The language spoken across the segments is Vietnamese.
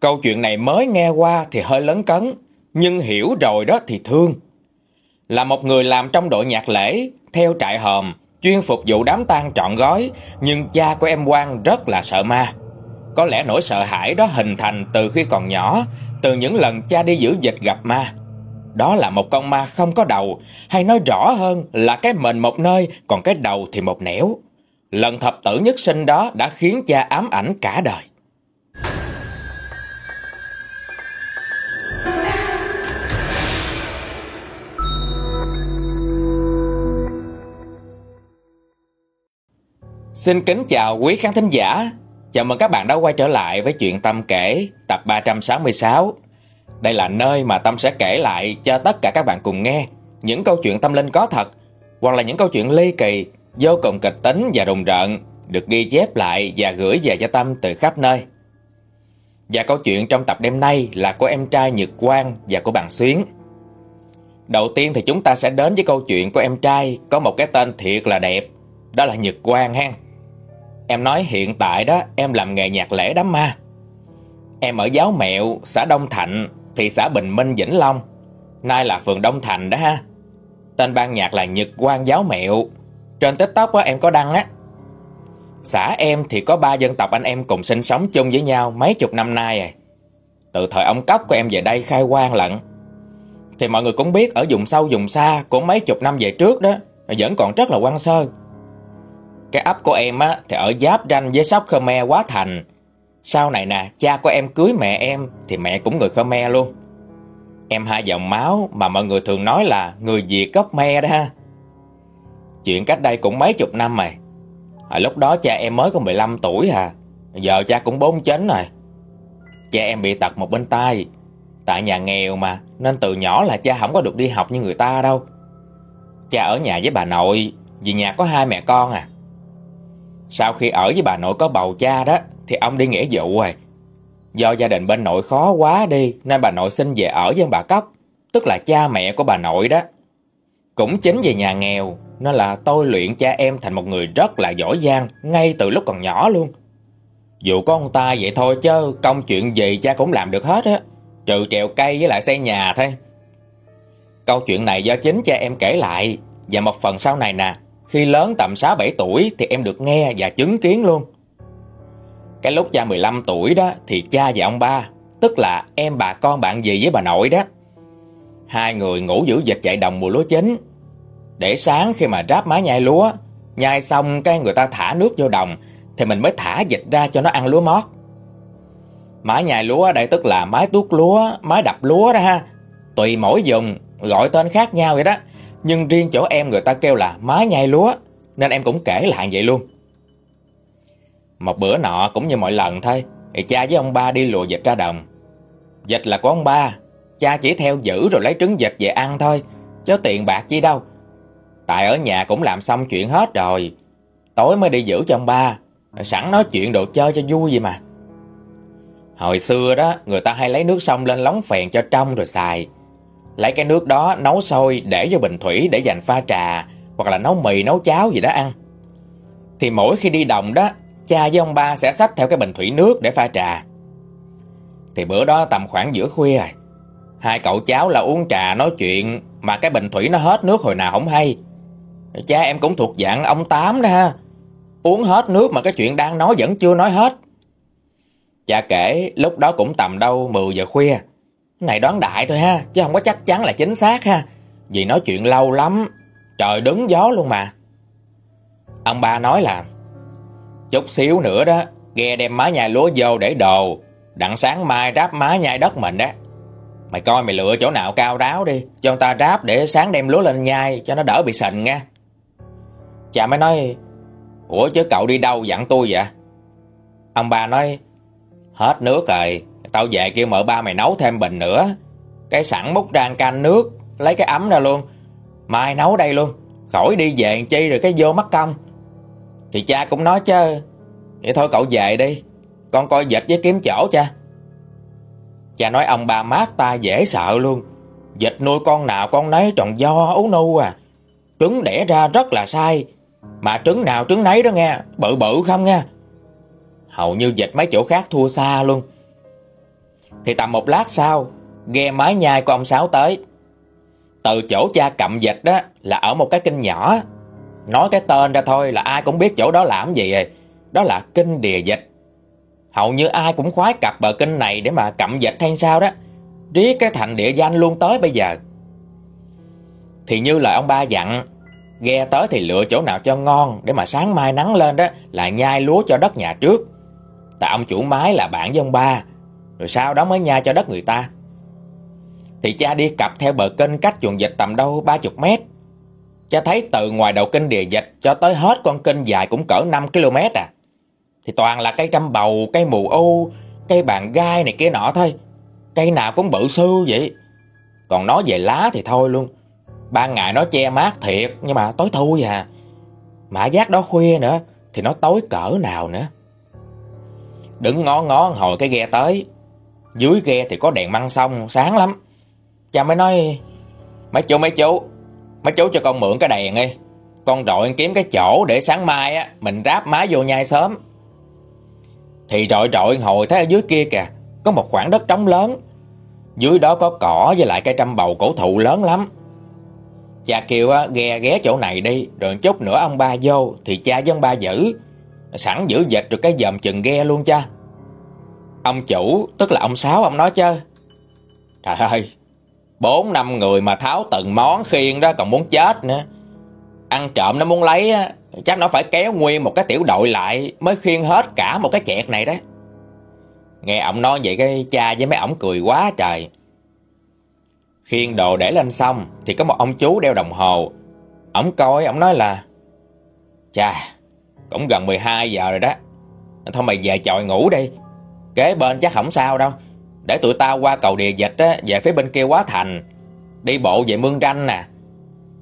Câu chuyện này mới nghe qua thì hơi lớn cấn, nhưng hiểu rồi đó thì thương. Là một người làm trong đội nhạc lễ, theo trại hòm, chuyên phục vụ đám tang trọn gói, nhưng cha của em Quang rất là sợ ma. Có lẽ nỗi sợ hãi đó hình thành từ khi còn nhỏ, từ những lần cha đi giữ dịch gặp ma. Đó là một con ma không có đầu, hay nói rõ hơn là cái mền một nơi, còn cái đầu thì một nẻo. Lần thập tử nhất sinh đó đã khiến cha ám ảnh cả đời. Xin kính chào quý khán thính giả. Chào mừng các bạn đã quay trở lại với chuyện Tâm kể tập 366. Đây là nơi mà Tâm sẽ kể lại cho tất cả các bạn cùng nghe những câu chuyện tâm linh có thật hoặc là những câu chuyện ly kỳ, vô cùng kịch tính và rùng rợn được ghi chép lại và gửi về cho Tâm từ khắp nơi. Và câu chuyện trong tập đêm nay là của em trai Nhật Quang và của bạn Xuyến. Đầu tiên thì chúng ta sẽ đến với câu chuyện của em trai có một cái tên thiệt là đẹp, đó là Nhật Quang ha. Em nói hiện tại đó em làm nghề nhạc lễ đám ma. Em ở giáo mẹo, xã Đông Thạnh, thị xã Bình Minh, Vĩnh Long. Nay là phường Đông Thành đó ha. Tên ban nhạc là Nhật Quang Giáo Mẹo. Trên TikTok á, em có đăng á. Xã em thì có ba dân tộc anh em cùng sinh sống chung với nhau mấy chục năm nay rồi. Từ thời ông cấp của em về đây khai quang lận. Thì mọi người cũng biết ở vùng sâu vùng xa của mấy chục năm về trước đó vẫn còn rất là quan sơ. Cái ấp của em á thì ở giáp ranh với sóc Khmer Quá Thành. Sau này nè, cha của em cưới mẹ em thì mẹ cũng người Khmer luôn. Em hai dòng máu mà mọi người thường nói là người Việt gốc me đó ha. Chuyện cách đây cũng mấy chục năm rồi. À, lúc đó cha em mới có 15 tuổi à. Giờ cha cũng 49 rồi. Cha em bị tật một bên tay. Tại nhà nghèo mà, nên từ nhỏ là cha không có được đi học như người ta đâu. Cha ở nhà với bà nội, vì nhà có hai mẹ con à. Sau khi ở với bà nội có bầu cha đó, Thì ông đi nghĩa vụ rồi. Do gia đình bên nội khó quá đi, Nên bà nội xin về ở với bà Cóc Tức là cha mẹ của bà nội đó. Cũng chính về nhà nghèo, Nên là tôi luyện cha em thành một người rất là giỏi giang, Ngay từ lúc còn nhỏ luôn. Dù có ông ta vậy thôi chứ, Công chuyện gì cha cũng làm được hết á, Trừ trèo cây với lại xây nhà thôi. Câu chuyện này do chính cha em kể lại, Và một phần sau này nè khi lớn tầm 6-7 tuổi thì em được nghe và chứng kiến luôn. Cái lúc cha 15 tuổi đó thì cha và ông ba, tức là em bà con bạn gì với bà nội đó. Hai người ngủ giữ dịch chạy đồng mùa lúa chín. Để sáng khi mà ráp má nhai lúa, nhai xong cái người ta thả nước vô đồng thì mình mới thả dịch ra cho nó ăn lúa mót. Mái nhai lúa ở đây tức là mái tuốt lúa, mái đập lúa đó ha. Tùy mỗi vùng gọi tên khác nhau vậy đó. Nhưng riêng chỗ em người ta kêu là má nhai lúa, Nên em cũng kể lại vậy luôn. Một bữa nọ cũng như mọi lần thôi, Thì cha với ông ba đi lùa dịch ra đồng. Dịch là của ông ba, Cha chỉ theo giữ rồi lấy trứng dịch về ăn thôi, Chứ tiền bạc chi đâu. Tại ở nhà cũng làm xong chuyện hết rồi, Tối mới đi giữ cho ông ba Sẵn nói chuyện đồ chơi cho vui vậy mà. Hồi xưa đó, Người ta hay lấy nước sông lên lóng phèn cho trong rồi xài. Lấy cái nước đó nấu sôi để vô bình thủy để dành pha trà, Hoặc là nấu mì, nấu cháo gì đó ăn. Thì mỗi khi đi đồng đó, Cha với ông ba sẽ xách theo cái bình thủy nước để pha trà. Thì bữa đó tầm khoảng giữa khuya rồi, Hai cậu cháu là uống trà nói chuyện, Mà cái bình thủy nó hết nước hồi nào không hay. Cha em cũng thuộc dạng ông Tám đó ha, Uống hết nước mà cái chuyện đang nói vẫn chưa nói hết. Cha kể lúc đó cũng tầm đâu 10 giờ khuya này đoán đại thôi ha, chứ không có chắc chắn là chính xác ha. Vì nói chuyện lâu lắm, trời đứng gió luôn mà. Ông ba nói là, chút xíu nữa đó, ghe đem má nhai lúa vô để đồ, đặng sáng mai ráp má nhai đất mình đó. Mày coi mày lựa chỗ nào cao ráo đi, cho người ta ráp để sáng đem lúa lên nhai cho nó đỡ bị sình nha. Cha mới nói, ủa chứ cậu đi đâu dặn tôi vậy? Ông ba nói, hết nước rồi, Tao về kêu mợ ba mày nấu thêm bình nữa. Cái sẵn múc ra canh nước, Lấy cái ấm ra luôn. Mai nấu đây luôn. Khỏi đi về chi rồi cái vô mất công. Thì cha cũng nói chứ. Vậy thôi cậu về đi. Con coi dịch với kiếm chỗ cha. Cha nói ông ba mát ta dễ sợ luôn. Dịch nuôi con nào con nấy tròn do ú nu à. Trứng đẻ ra rất là sai. Mà trứng nào trứng nấy đó nghe. Bự bự không nha Hầu như dịch mấy chỗ khác thua xa luôn. Thì tầm một lát sau, Ghe mái nhai của ông Sáu tới. Từ chỗ cha cầm dịch đó Là ở một cái kinh nhỏ. Nói cái tên ra thôi là ai cũng biết chỗ đó làm gì. Rồi Đó là kinh địa dịch. Hầu như ai cũng khoái cặp bờ kinh này Để mà cầm dịch hay sao đó. Riết cái thành địa danh luôn tới bây giờ. Thì như lời ông ba dặn, Ghe tới thì lựa chỗ nào cho ngon Để mà sáng mai nắng lên đó Là nhai lúa cho đất nhà trước. Tại ông chủ mái là bạn với ông ba. Rồi sau đó mới nhai cho đất người ta? Thì cha đi cặp theo bờ kênh cách chuồng dịch tầm đâu 30 mét. Cha thấy từ ngoài đầu kênh địa dịch Cho tới hết con kênh dài cũng cỡ 5 km à. Thì toàn là cây trăm bầu, cây mù u Cây bàn gai này kia nọ thôi. Cây nào cũng bự sư vậy. Còn nói về lá thì thôi luôn. Ban ngày nó che mát thiệt Nhưng mà tối thui à. Mã giác đó khuya nữa Thì nó tối cỡ nào nữa. Đứng ngó ngó hồi cái ghe tới dưới ghe thì có đèn măng sông Sáng lắm. Cha mới nói Mấy chú mấy chú Mấy chú cho con mượn cái đèn đi. Con rọi kiếm cái chỗ để sáng mai á Mình ráp má vô nhai sớm. Thì rọi rọi hồi thấy ở dưới kia kìa Có một khoảng đất trống lớn. Dưới đó có cỏ với lại cây trăm bầu cổ thụ lớn lắm. Cha kêu á, ghe ghé chỗ này đi Rồi chút nữa ông ba vô. Thì cha với ông ba giữ Sẵn giữ dịch rồi cái dòm chừng ghe luôn cha. Ông chủ, Tức là ông Sáu, ông nói chứ. Trời ơi, Bốn năm người mà tháo từng món khiên đó Còn muốn chết nữa. Ăn trộm nó muốn lấy á, Chắc nó phải kéo nguyên một cái tiểu đội lại Mới khiên hết cả một cái chẹt này đó. Nghe ông nói vậy cái cha với mấy ổng cười quá trời. Khiên đồ để lên xong Thì có một ông chú đeo đồng hồ. Ông coi ông nói là, Chà, Cũng gần 12 giờ rồi đó. Thôi mày về chòi ngủ đi. Kế bên chắc không sao đâu. Để tụi tao qua cầu địa dịch á, Về phía bên kia quá thành. Đi bộ về mương ranh nè.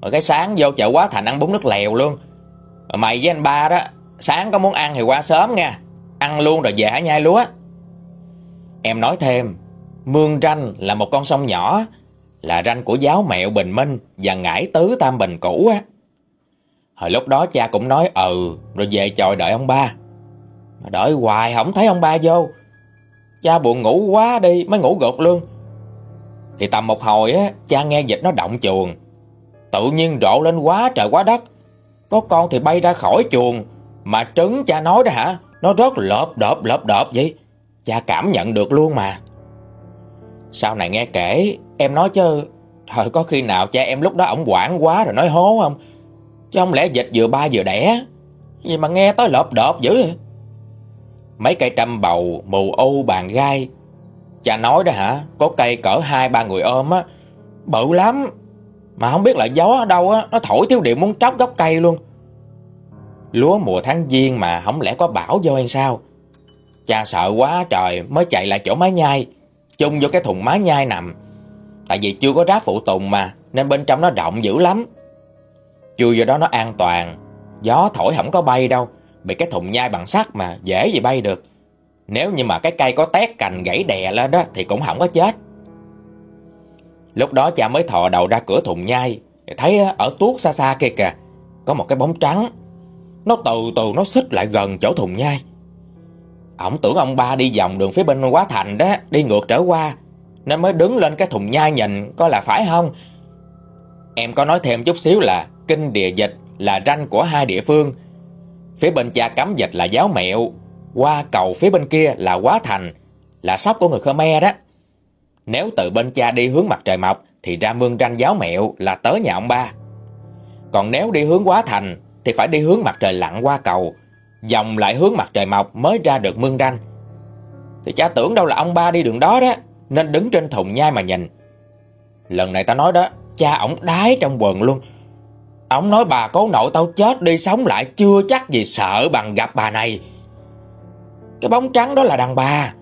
Rồi cái sáng vô chợ quá thành ăn bún nước lèo luôn. Rồi mày với anh ba đó Sáng có muốn ăn thì qua sớm nha. Ăn luôn rồi về hả nhai lúa. Em nói thêm Mương ranh là một con sông nhỏ Là ranh của giáo mẹo Bình Minh Và ngải tứ Tam Bình cũ á. Hồi lúc đó cha cũng nói ừ Rồi về chòi đợi ông ba. Đợi hoài không thấy ông ba vô. Cha buồn ngủ quá đi, Mới ngủ gục luôn. Thì tầm một hồi á, Cha nghe dịch nó động chuồng. Tự nhiên rộ lên quá trời quá đất. Có con thì bay ra khỏi chuồng, Mà trứng cha nói đó hả? Nó rớt lợp đợp lợp đợp vậy. Cha cảm nhận được luôn mà. Sau này nghe kể, Em nói chứ Thời có khi nào cha em lúc đó ổng quảng quá rồi nói hố không? Chứ không lẽ dịch vừa ba vừa đẻ? Gì mà nghe tới lợp đợp dữ? vậy Mấy cây trăm bầu, mù ô bàn gai. Cha nói đó hả? Có cây cỡ hai ba người ôm á. Bự lắm. Mà không biết là gió ở đâu á. Nó thổi thiếu điện muốn tróc gốc cây luôn. Lúa mùa tháng giêng mà Không lẽ có bão vô hay sao? Cha sợ quá trời Mới chạy lại chỗ mái nhai. Chung vô cái thùng mái nhai nằm. Tại vì chưa có ráp phụ tùng mà Nên bên trong nó rộng dữ lắm. Chui vô đó nó an toàn. Gió thổi không có bay đâu. Bị cái thùng nhai bằng sắt mà, dễ gì bay được. Nếu như mà cái cây có tét cành gãy đè lên đó, Thì cũng không có chết. Lúc đó cha mới thò đầu ra cửa thùng nhai Thấy ở tuốt xa xa kia kìa, Có một cái bóng trắng. Nó từ từ nó xích lại gần chỗ thùng nhai. Ông tưởng ông ba đi vòng đường phía bên quá thành đó, Đi ngược trở qua, Nên mới đứng lên cái thùng nhai nhìn Coi là phải không? Em có nói thêm chút xíu là, Kinh địa dịch là ranh của hai địa phương. Phía bên cha cắm dịch là giáo mẹo. Qua cầu phía bên kia là quá thành, Là sóc của người Khmer đó. Nếu từ bên cha đi hướng mặt trời mọc, Thì ra mương ranh giáo mẹo là tới nhà ông ba. Còn nếu đi hướng quá thành, Thì phải đi hướng mặt trời lặn qua cầu. Dòng lại hướng mặt trời mọc mới ra được mương ranh Thì cha tưởng đâu là ông ba đi đường đó đó, Nên đứng trên thùng nhai mà nhìn. Lần này ta nói đó, Cha ổng đái trong quần luôn. Ông nói bà cố nội tao chết đi sống lại, Chưa chắc gì sợ bằng gặp bà này. Cái bóng trắng đó là đàn bà.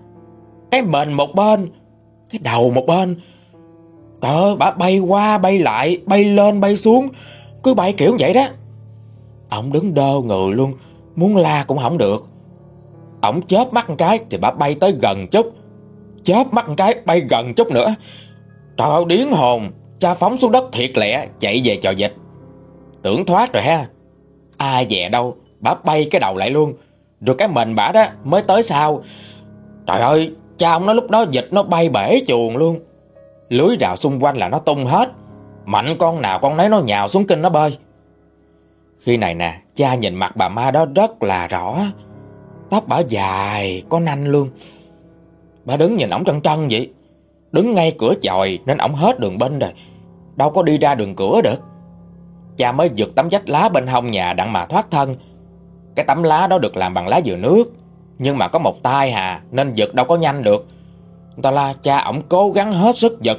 Cái mền một bên, Cái đầu một bên. Trời ơi bà bay qua bay lại, Bay lên bay xuống, Cứ bay kiểu vậy đó. Ông đứng đơ người luôn, Muốn la cũng không được. Ông chớp mắt một cái Thì bà bay tới gần chút. Chớp mắt một cái, bay gần chút nữa. Trời ơi điến hồn, Cha phóng xuống đất thiệt lẹ, Chạy về trò dịch. Tưởng thoát rồi ha. Ai dè đâu Bà bay cái đầu lại luôn. Rồi cái mình bả đó mới tới sau. Trời ơi, Cha ông nói lúc đó dịch nó bay bể chuồng luôn. Lưới rào xung quanh là nó tung hết. Mạnh con nào con nấy nó nhào xuống kinh nó bơi. Khi này nè, Cha nhìn mặt bà ma đó rất là rõ. Tóc bà dài, Có nanh luôn. Bà đứng nhìn ổng trân trân vậy. Đứng ngay cửa chòi nên ổng hết đường bên rồi. Đâu có đi ra đường cửa được. Cha mới giật tấm vách lá bên hông nhà đặng mà thoát thân. Cái tấm lá đó được làm bằng lá dừa nước, Nhưng mà có một tay hà Nên giật đâu có nhanh được. Ta la, cha, ổng cố gắng hết sức giật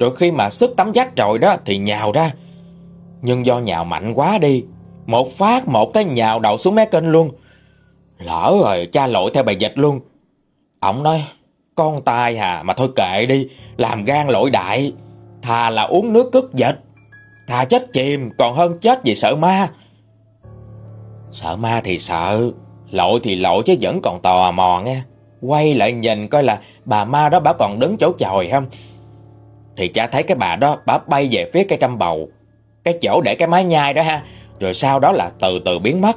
Rồi khi mà sức tấm vách rồi đó Thì nhào ra. Nhưng do nhào mạnh quá đi, Một phát một cái nhào đầu xuống mé kênh luôn. Lỡ rồi, cha lội theo bài dịch luôn. Ổng nói, Con tai hà mà thôi kệ đi, Làm gan lỗi đại, Thà là uống nước cất dịch Thà chết chìm, còn hơn chết vì sợ ma. Sợ ma thì sợ Lội thì lội chứ vẫn còn tò mò nghe. Quay lại nhìn coi là bà ma đó bà còn đứng chỗ chòi không? Thì cha thấy cái bà đó, bà bay về phía cây trăm bầu. Cái chỗ để cái mái nhai đó ha, Rồi sau đó là từ từ biến mất.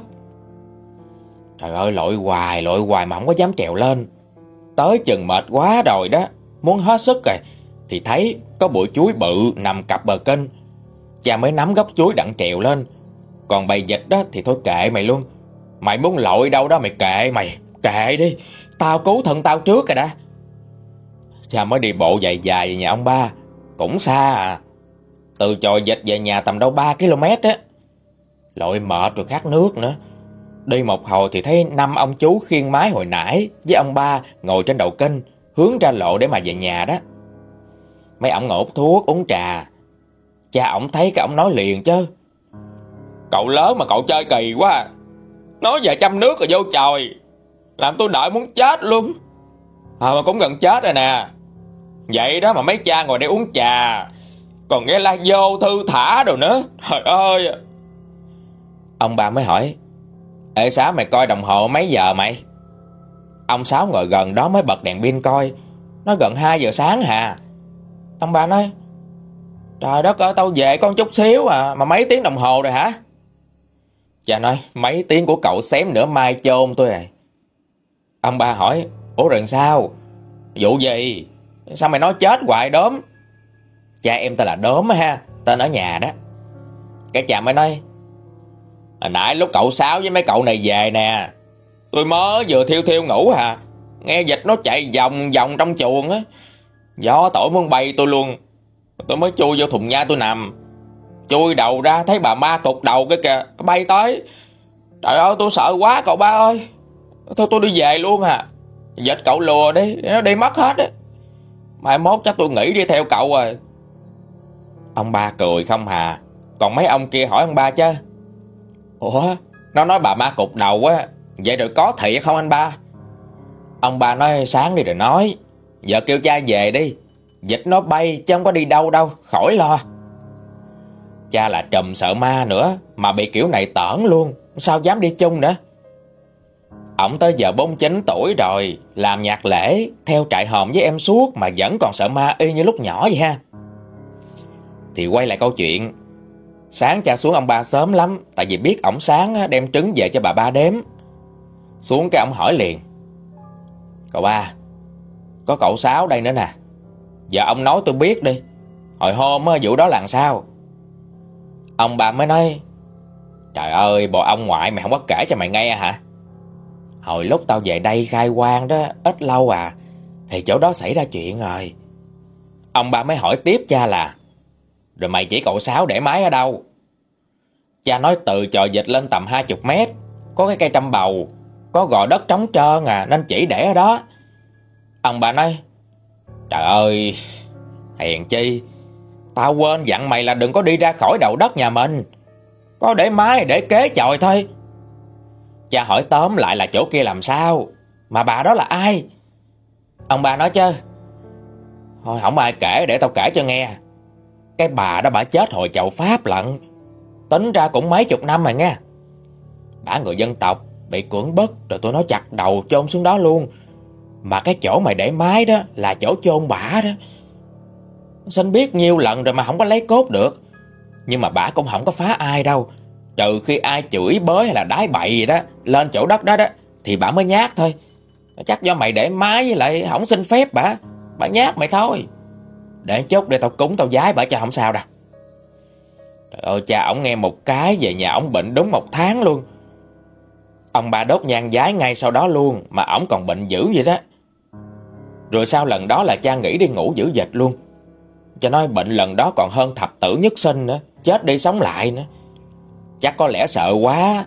Trời ơi lội hoài lội hoài mà không có dám trèo lên. Tới chừng mệt quá rồi đó, Muốn hết sức rồi. Thì thấy có bụi chuối bự nằm cặp bờ kênh. Cha mới nắm gốc chuối đặng trèo lên. Còn bầy dịch đó thì thôi kệ mày luôn. Mày muốn lội đâu đó mày kệ mày, Kệ đi. Tao cứu thân tao trước rồi đã Cha mới đi bộ dài dài về nhà ông ba. Cũng xa à. Từ chòi dịch về nhà tầm đâu 3 km á. Lội mệt rồi khát nước nữa. Đi một hồi thì thấy năm ông chú khiên mái hồi nãy Với ông ba ngồi trên đầu kênh, Hướng ra lộ để mà về nhà đó. Mấy ổng ngột thuốc uống trà. Cha ổng thấy cái ổng nói liền chứ. Cậu lớn mà cậu chơi kỳ quá Nói về chăm nước rồi vô trời Làm tôi đợi muốn chết luôn. À mà cũng gần chết rồi nè. Vậy đó mà mấy cha ngồi đây uống trà. Còn nghe la vô thư thả rồi nữa. Trời ơi. Ông bà mới hỏi Ê Sáu mày coi đồng hồ mấy giờ mày? Ông Sáu ngồi gần đó mới bật đèn pin coi. Nó gần 2 giờ sáng hà. Ông bà nói Trời đất ơi, tao về con chút xíu à. Mà mấy tiếng đồng hồ rồi hả? Cha nói, mấy tiếng của cậu xém nữa mai chôn tôi à. Ông ba hỏi, Ủa rồi sao? Vụ gì? Sao mày nói chết hoài đốm? Cha em tên là đốm ha. Tên ở nhà đó. Cái cha mới nói, Hồi nãy lúc cậu Sáu với mấy cậu này về nè. Tôi mới vừa thiêu thiêu ngủ hà Nghe dịch nó chạy vòng vòng trong chuồng á. Gió tội muốn bay tôi luôn. Tôi mới chui vô thùng nha tôi nằm. Chui đầu ra thấy bà ma cục đầu cái kìa. Bay tới. Trời ơi, tôi sợ quá, cậu ba ơi. Thôi, tôi đi về luôn à Dịch cậu lùa đi, Nó đi mất hết á. Mai mốt chắc tôi nghỉ đi theo cậu rồi. Ông ba cười không hà. Còn mấy ông kia hỏi ông ba chứ. Ủa, Nó nói bà ma cục đầu á. Vậy rồi có thiệt không anh ba? Ông ba nói sáng đi rồi nói. Giờ kêu cha về đi. Dịch nó bay chứ không có đi đâu đâu, Khỏi lo. Cha là trùm sợ ma nữa, Mà bị kiểu này tởn luôn. Sao dám đi chung nữa? Ông tới giờ 49 tuổi rồi, Làm nhạc lễ, Theo trại hòm với em suốt Mà vẫn còn sợ ma y như lúc nhỏ vậy ha. Thì quay lại câu chuyện. Sáng cha xuống ông ba sớm lắm, Tại vì biết ổng sáng đem trứng về cho bà ba đếm. Xuống cái ổng hỏi liền. Cậu ba, Có cậu Sáu đây nữa nè. Giờ ông nói tôi biết đi. Hồi hôm vụ đó làm sao? Ông bà mới nói, Trời ơi, bộ ông ngoại mày không có kể cho mày nghe hả? Hồi lúc tao về đây khai quang đó, Ít lâu à Thì chỗ đó xảy ra chuyện rồi. Ông bà mới hỏi tiếp cha là, Rồi mày chỉ cậu Sáu để máy ở đâu? Cha nói, từ trò dịch lên tầm 20 mét, Có cái cây trăm bầu, Có gò đất trống trơn à Nên chỉ để ở đó. Ông bà nói Trời ơi, Hèn chi. Tao quên dặn mày là đừng có đi ra khỏi đầu đất nhà mình. Có để mái, để kế chòi thôi. Cha hỏi tóm lại là chỗ kia làm sao, Mà bà đó là ai? Ông bà nói chứ. Thôi, không ai kể, để tao kể cho nghe. Cái bà đó bà chết hồi chậu Pháp lận. Tính ra cũng mấy chục năm rồi nghe. Bà người dân tộc Bị cưỡng bức, Rồi tôi nói chặt đầu chôn xuống đó luôn. Mà cái chỗ mày để mái đó Là chỗ chôn bả đó. Sinh biết nhiều lần rồi mà không có lấy cốt được. Nhưng mà bả cũng không có phá ai đâu. Trừ khi ai chửi bới hay là đái bậy gì đó Lên chỗ đất đó đó Thì bả mới nhát thôi. Chắc do mày để mái với lại không xin phép bả, bả nhát mày thôi. Để chút để tao cúng tao giái bả cho không sao đâu. Trời ơi cha ổng nghe một cái Về nhà ổng bệnh đúng một tháng luôn. Ông bà đốt nhang giái ngay sau đó luôn Mà ổng còn bệnh dữ vậy đó. Rồi sau lần đó là cha nghỉ đi ngủ giữ dịch luôn. Cho nói bệnh lần đó còn hơn thập tử nhất sinh nữa, Chết đi sống lại nữa. Chắc có lẽ sợ quá,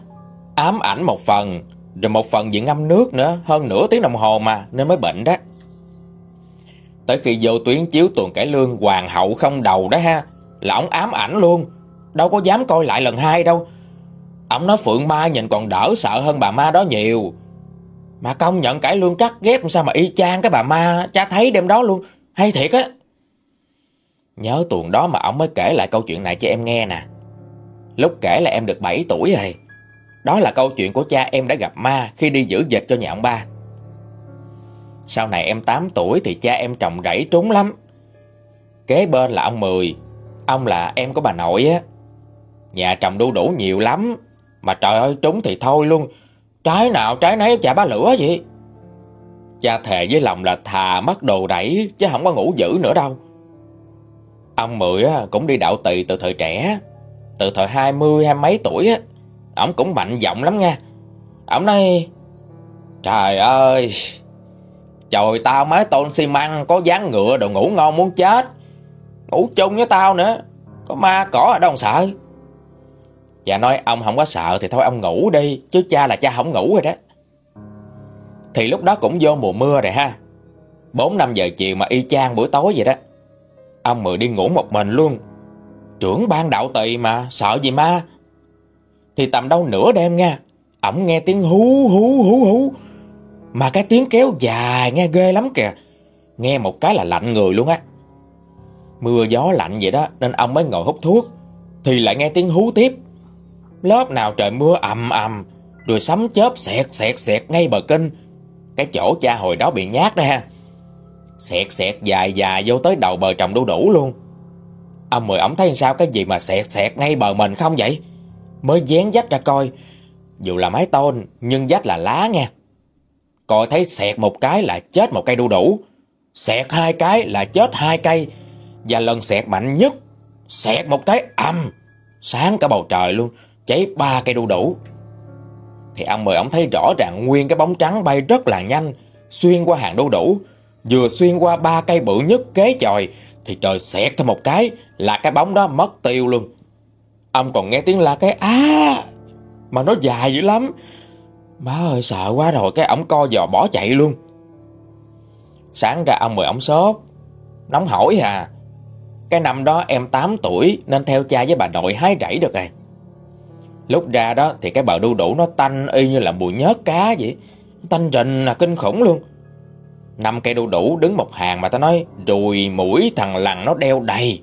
Ám ảnh một phần, Rồi một phần vì ngâm nước nữa, Hơn nửa tiếng đồng hồ mà, Nên mới bệnh đó. Tới khi vô tuyến chiếu tuần cải lương, Hoàng hậu không đầu đó ha, Là ổng ám ảnh luôn. Đâu có dám coi lại lần hai đâu. Ông nói Phượng Ma nhìn còn đỡ sợ hơn bà ma đó nhiều. Mà công nhận cải lương cắt ghép sao mà y chang cái bà ma Cha thấy đêm đó luôn. Hay thiệt á. Nhớ tuần đó mà ông mới kể lại câu chuyện này cho em nghe nè. Lúc kể là em được 7 tuổi rồi. Đó là câu chuyện của cha em đã gặp ma Khi đi giữ dịch cho nhà ông ba. Sau này em 8 tuổi Thì cha em trồng rẫy trúng lắm. Kế bên là ông Mười, Ông là em của bà nội á. Nhà trồng đu đủ nhiều lắm, Mà trời ơi, trúng thì thôi luôn. Trái nào trái nấy, chả bá lửa vậy Cha thề với lòng là thà mất đồ đẩy, Chứ không có ngủ dữ nữa đâu. Ông Mười cũng đi đạo tỳ từ thời trẻ, Từ thời 20 hai mấy tuổi á. Ông cũng mạnh giọng lắm nha. Ông nói, Trời ơi Trời tao mái tôn xi măng, Có dáng ngựa đồ ngủ ngon muốn chết. Ngủ chung với tao nữa, Có ma cỏ ở đâu sợ? Cha nói, ông không có sợ Thì thôi, ông ngủ đi, Chứ cha là cha không ngủ rồi đó. Thì lúc đó cũng vô mùa mưa rồi ha. 4-5 giờ chiều mà y chang buổi tối vậy đó. Ông Mười đi ngủ một mình luôn. Trưởng ban đạo tỳ mà, Sợ gì ma? Thì tầm đâu nửa đêm nha Ổng nghe tiếng hú hú hú hú. Mà cái tiếng kéo dài nghe ghê lắm kìa. Nghe một cái là lạnh người luôn á. Mưa gió lạnh vậy đó, Nên ông mới ngồi hút thuốc. Thì lại nghe tiếng hú tiếp. Lớp nào trời mưa ầm ầm, Rồi sấm chớp xẹt xẹt xẹt ngay bờ kinh Cái chỗ cha hồi đó bị nhát đó ha. Xẹt xẹt dài dài vô tới đầu bờ trồng đu đủ luôn. Ông mời ổng thấy sao cái gì mà xẹt xẹt ngay bờ mình không vậy? Mới dán dách ra coi. Dù là mái tôn, Nhưng dách là lá nha Coi thấy xẹt một cái là chết một cây đu đủ. Xẹt hai cái là chết hai cây. Và lần xẹt mạnh nhất, Xẹt một cái âm Sáng cả bầu trời luôn. Cháy ba cây đu đủ. Thì ông mời ông thấy rõ ràng Nguyên cái bóng trắng bay rất là nhanh, Xuyên qua hàng đu đủ. Vừa xuyên qua ba cây bự nhất kế chòi, Thì trời xẹt thêm một cái Là cái bóng đó mất tiêu luôn. Ông còn nghe tiếng la cái, á, Mà nó dài dữ lắm. Má ơi, sợ quá rồi, Cái ổng co giò bỏ chạy luôn. Sáng ra ông mời ổng sốt, Nóng hỏi à Cái năm đó em 8 tuổi, Nên theo cha với bà nội hái rẫy được rồi Lúc ra đó thì cái bờ đu đủ nó tanh y như là mùi nhớt cá vậy. Tanh rình là kinh khủng luôn. Năm cây đu đủ đứng một hàng mà ta nói, Rùi mũi thằng lằn nó đeo đầy.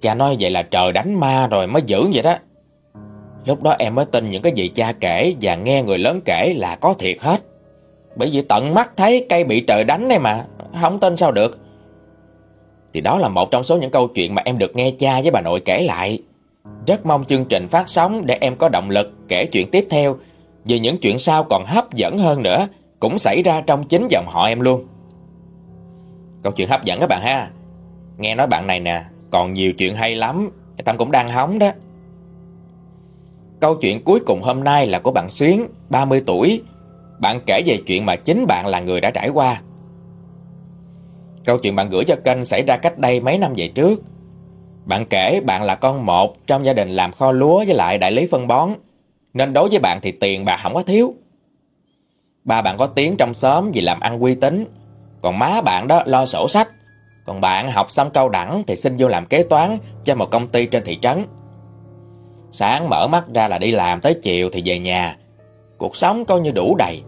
Cha nói vậy là trời đánh ma rồi mới giữ vậy đó. Lúc đó em mới tin những cái gì cha kể Và nghe người lớn kể là có thiệt hết. Bởi vì tận mắt thấy cây bị trời đánh này mà, Không tin sao được. Thì đó là một trong số những câu chuyện mà em được nghe cha với bà nội kể lại. Rất mong chương trình phát sóng để em có động lực kể chuyện tiếp theo. Vì những chuyện sau còn hấp dẫn hơn nữa, Cũng xảy ra trong chính dòng họ em luôn. Câu chuyện hấp dẫn các bạn ha. Nghe nói bạn này nè, Còn nhiều chuyện hay lắm. Tâm cũng đang hóng đó. Câu chuyện cuối cùng hôm nay là của bạn Xuyến 30 tuổi. Bạn kể về chuyện mà chính bạn là người đã trải qua. Câu chuyện bạn gửi cho kênh xảy ra cách đây mấy năm về trước. Bạn kể bạn là con một trong gia đình làm kho lúa với lại đại lý phân bón. Nên đối với bạn thì tiền bà không có thiếu. Ba bạn có tiếng trong xóm vì làm ăn uy tín. Còn má bạn đó lo sổ sách. Còn bạn học xong cao đẳng thì xin vô làm kế toán cho một công ty trên thị trấn. Sáng mở mắt ra là đi làm tới chiều thì về nhà. Cuộc sống coi như đủ đầy.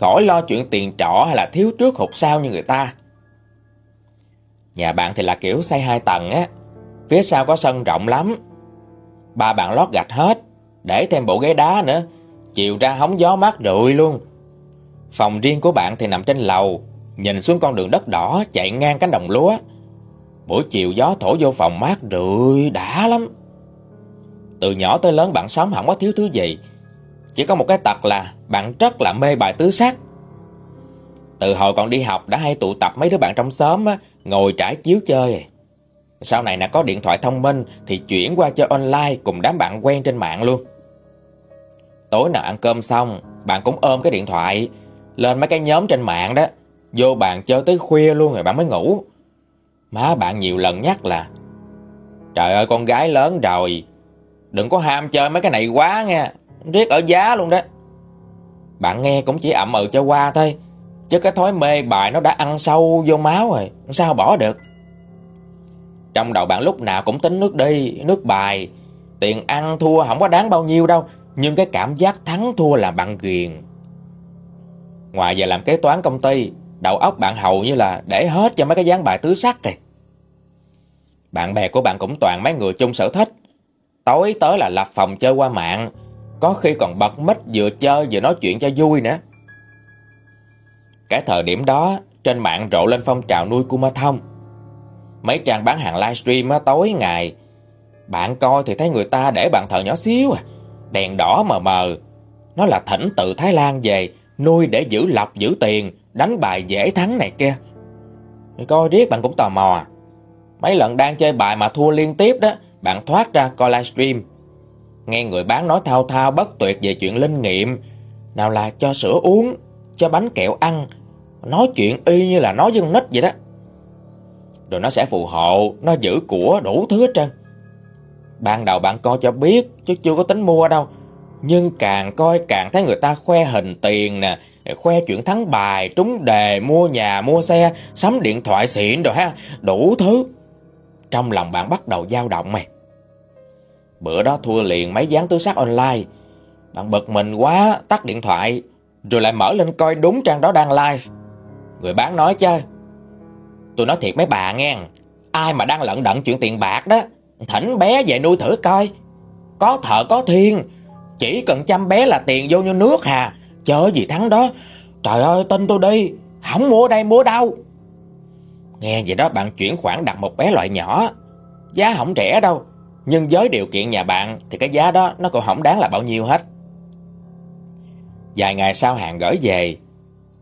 Khỏi lo chuyện tiền trọ hay là thiếu trước hụt sau như người ta. Nhà bạn thì là kiểu xây hai tầng á. Phía sau có sân rộng lắm. Ba bạn lót gạch hết Để thêm bộ ghế đá nữa. Chiều ra hóng gió mát rượi luôn. Phòng riêng của bạn thì nằm trên lầu Nhìn xuống con đường đất đỏ chạy ngang cánh đồng lúa. Buổi chiều gió thổi vô phòng mát rượi đã lắm. Từ nhỏ tới lớn bạn sống không có thiếu thứ gì. Chỉ có một cái tật là Bạn rất là mê bài tứ sắc. Từ hồi còn đi học đã hay tụ tập mấy đứa bạn trong xóm á, ngồi trải chiếu chơi. Sau này là có điện thoại thông minh thì chuyển qua chơi online cùng đám bạn quen trên mạng luôn. Tối nào ăn cơm xong, bạn cũng ôm cái điện thoại lên mấy cái nhóm trên mạng đó, vô bạn chơi tới khuya luôn rồi bạn mới ngủ. Má bạn nhiều lần nhắc là Trời ơi con gái lớn rồi Đừng có ham chơi mấy cái này quá nha Riết ở giá luôn đó Bạn nghe cũng chỉ ậm ừ cho qua thôi Chứ cái thói mê bài nó đã ăn sâu vô máu rồi Sao bỏ được trong đầu bạn lúc nào cũng tính nước đi Nước bài Tiền ăn thua không có đáng bao nhiêu đâu Nhưng cái cảm giác thắng thua là bạn ghiền Ngoài giờ làm kế toán công ty Đầu óc bạn hầu như là để hết cho mấy cái gián bài tứ sắc kìa bạn bè của bạn cũng toàn mấy người chung sở thích. Tối tới là lập phòng chơi qua mạng, có khi còn bật mic vừa chơi vừa nói chuyện cho vui nữa. Cái thời điểm đó, trên mạng rộ lên phong trào nuôi kuma thông. Mấy trang bán hàng livestream á, tối ngày, bạn coi thì thấy người ta để bàn thờ nhỏ xíu à, đèn đỏ mờ mờ. Nó là thỉnh tự Thái Lan về, nuôi để giữ lọc giữ tiền, đánh bài dễ thắng này kia. Coi riết bạn cũng tò mò. À. Mấy lần đang chơi bài mà thua liên tiếp đó, bạn thoát ra coi livestream. Nghe người bán nói thao thao bất tuyệt về chuyện linh nghiệm, nào là cho sữa uống, cho bánh kẹo ăn, nói chuyện y như là nói dân nít vậy đó. Rồi nó sẽ phù hộ, nó giữ của đủ thứ hết trơn. Ban đầu bạn coi cho biết, chứ chưa có tính mua đâu. Nhưng càng coi càng thấy người ta khoe hình tiền nè, khoe chuyện thắng bài, trúng đề, mua nhà, mua xe, sắm điện thoại xịn rồi ha, đủ thứ. Trong lòng bạn bắt đầu dao động mày. Bữa đó thua liền mấy dán tứ sắc online. Bạn bực mình quá, tắt điện thoại, rồi lại mở lên coi đúng trang đó đang live. Người bán nói chơi. Tôi nói thiệt mấy bà nghe, ai mà đang lận đận chuyện tiền bạc đó, thỉnh bé về nuôi thử coi. Có thợ có thiên, chỉ cần chăm bé là tiền vô như nước hà, chớ gì thắng đó. Trời ơi, tin tôi đi, không mua đây mua đâu. Nghe vậy đó bạn chuyển khoản đặt một bé loại nhỏ. Giá không rẻ đâu. Nhưng với điều kiện nhà bạn Thì cái giá đó nó cũng không đáng là bao nhiêu hết. Vài ngày sau hàng gửi về.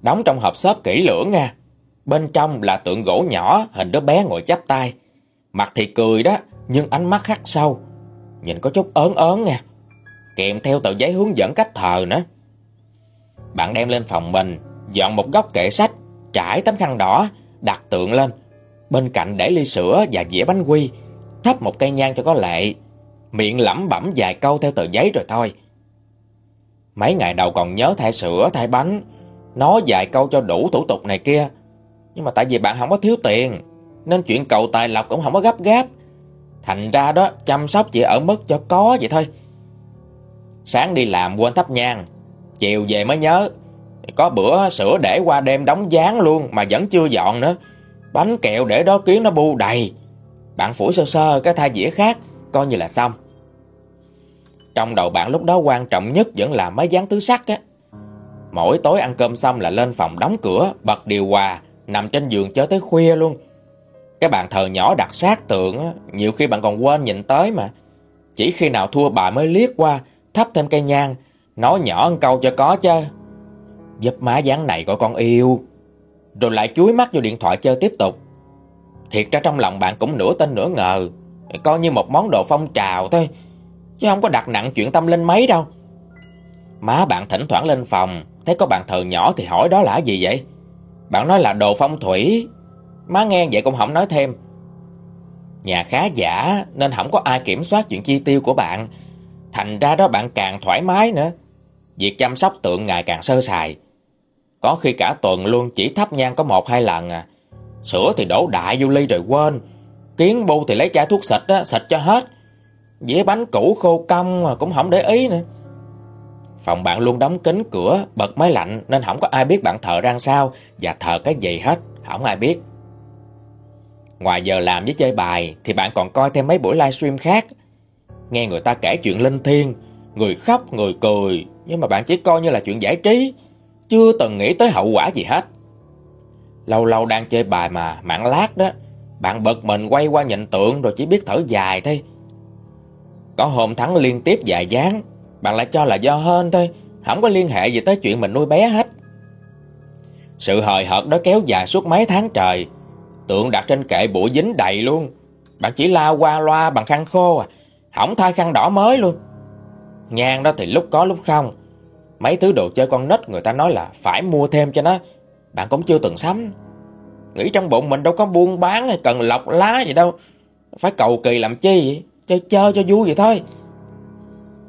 Đóng trong hộp xốp kỹ lưỡng nha. Bên trong là tượng gỗ nhỏ Hình đứa bé ngồi chắp tay Mặt thì cười đó Nhưng ánh mắt khắc sâu Nhìn có chút ớn ớn nha Kèm theo tờ giấy hướng dẫn cách thờ nữa Bạn đem lên phòng mình Dọn một góc kệ sách Trải tấm khăn đỏ đặt tượng lên. Bên cạnh để ly sữa và dĩa bánh quy, thắp một cây nhang cho có lệ, miệng lẩm bẩm vài câu theo tờ giấy rồi thôi. Mấy ngày đầu còn nhớ thay sữa, thay bánh, nói vài câu cho đủ thủ tục này kia. Nhưng mà tại vì bạn không có thiếu tiền, nên chuyện cầu tài lộc cũng không có gấp gáp. Thành ra đó chăm sóc chỉ ở mức cho có vậy thôi. Sáng đi làm quên thắp nhang, chiều về mới nhớ có bữa sữa để qua đêm đóng dáng luôn mà vẫn chưa dọn nữa. Bánh kẹo để đó kiến nó bu đầy. Bạn phủi sơ sơ cái thai dĩa khác, coi như là xong. Trong đầu bạn lúc đó quan trọng nhất vẫn là mấy dáng tứ sắc á. Mỗi tối ăn cơm xong là lên phòng đóng cửa, bật điều hòa, nằm trên giường chơi tới khuya luôn. Cái bàn thờ nhỏ đặt sát tượng á, nhiều khi bạn còn quên nhìn tới mà. Chỉ khi nào thua bà mới liếc qua, thắp thêm cây nhang, nói nhỏ một câu cho có chứ. Giúp má dáng này của con yêu Rồi lại chuối mắt vô điện thoại chơi tiếp tục Thiệt ra trong lòng bạn cũng nửa tin nửa ngờ Coi như một món đồ phong trào thôi Chứ không có đặt nặng chuyện tâm linh mấy đâu Má bạn thỉnh thoảng lên phòng Thấy có bàn thờ nhỏ thì hỏi đó là gì vậy bạn nói là đồ phong thủy Má nghe vậy cũng không nói thêm Nhà khá giả Nên không có ai kiểm soát chuyện chi tiêu của bạn Thành ra đó bạn càng thoải mái nữa Việc chăm sóc tượng ngày càng sơ sài có khi cả tuần luôn chỉ thắp nhang có một hai lần à. Sữa thì đổ đại vô ly rồi quên. Kiến bu thì lấy chai thuốc xịt á, xịt cho hết. Dĩa bánh cũ khô cong cũng không để ý nữa. Phòng bạn luôn đóng kín cửa, bật máy lạnh nên không có ai biết bạn thợ ra sao và thợ cái gì hết, không ai biết. Ngoài giờ làm với chơi bài thì bạn còn coi thêm mấy buổi livestream khác. Nghe người ta kể chuyện linh thiêng, người khóc, người cười, nhưng mà bạn chỉ coi như là chuyện giải trí, chưa từng nghĩ tới hậu quả gì hết. Lâu lâu đang chơi bài mà mạng lát đó, bạn bật mình quay qua nhìn tượng rồi chỉ biết thở dài thôi. Có hôm thắng liên tiếp vài gián, bạn lại cho là do hên thôi, không có liên hệ gì tới chuyện mình nuôi bé hết. Sự hời hợt đó kéo dài suốt mấy tháng trời. Tượng đặt trên kệ bụi dính đầy luôn. Bạn chỉ la qua loa bằng khăn khô à. Không thay khăn đỏ mới luôn. Nhang đó thì lúc có lúc không. Mấy thứ đồ chơi con nít người ta nói là Phải mua thêm cho nó. Bạn cũng chưa từng sắm. Nghĩ trong bụng mình đâu có buôn bán hay cần lọc lá gì đâu. Phải cầu kỳ làm chi vậy? Chơi chơi cho vui vậy thôi.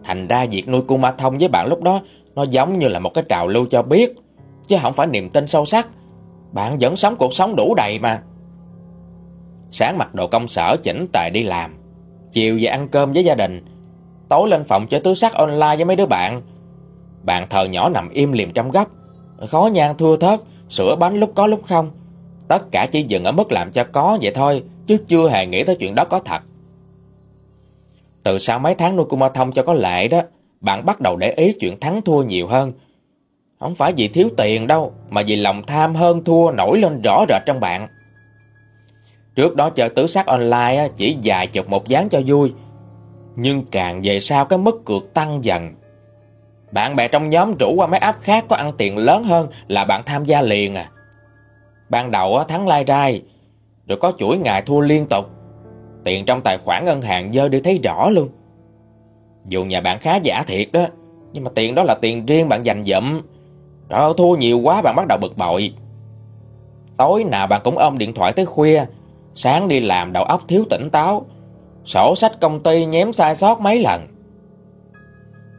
Thành ra việc nuôi cung ma thông với bạn lúc đó, Nó giống như là một cái trào lưu cho biết, Chứ không phải niềm tin sâu sắc. Bạn vẫn sống cuộc sống đủ đầy mà. Sáng mặc đồ công sở chỉnh tề đi làm. Chiều về ăn cơm với gia đình. Tối lên phòng chơi tứ sắc online với mấy đứa bạn. Bạn thờ nhỏ nằm im liềm trong góc. Khó nhang thưa thớt, Sữa bánh lúc có lúc không. Tất cả chỉ dừng ở mức làm cho có vậy thôi, Chứ chưa hề nghĩ tới chuyện đó có thật. Từ sau mấy tháng nuôi cung thông cho có lệ đó, Bạn bắt đầu để ý chuyện thắng thua nhiều hơn. Không phải vì thiếu tiền đâu, Mà vì lòng tham hơn thua nổi lên rõ rệt trong bạn. Trước đó chơi tứ sắc online chỉ vài chục một dáng cho vui. Nhưng càng về sau cái mức cược tăng dần. Bạn bè trong nhóm rủ qua mấy app khác có ăn tiền lớn hơn là bạn tham gia liền à. Ban đầu thắng lai rai, Rồi có chuỗi ngày thua liên tục. Tiền trong tài khoản ngân hàng dơ đi thấy rõ luôn. Dù nhà bạn khá giả thiệt đó, Nhưng mà tiền đó là tiền riêng bạn dành dụm. Rồi thua nhiều quá bạn bắt đầu bực bội. Tối nào bạn cũng ôm điện thoại tới khuya, Sáng đi làm đầu óc thiếu tỉnh táo. Sổ sách công ty nhém sai sót mấy lần.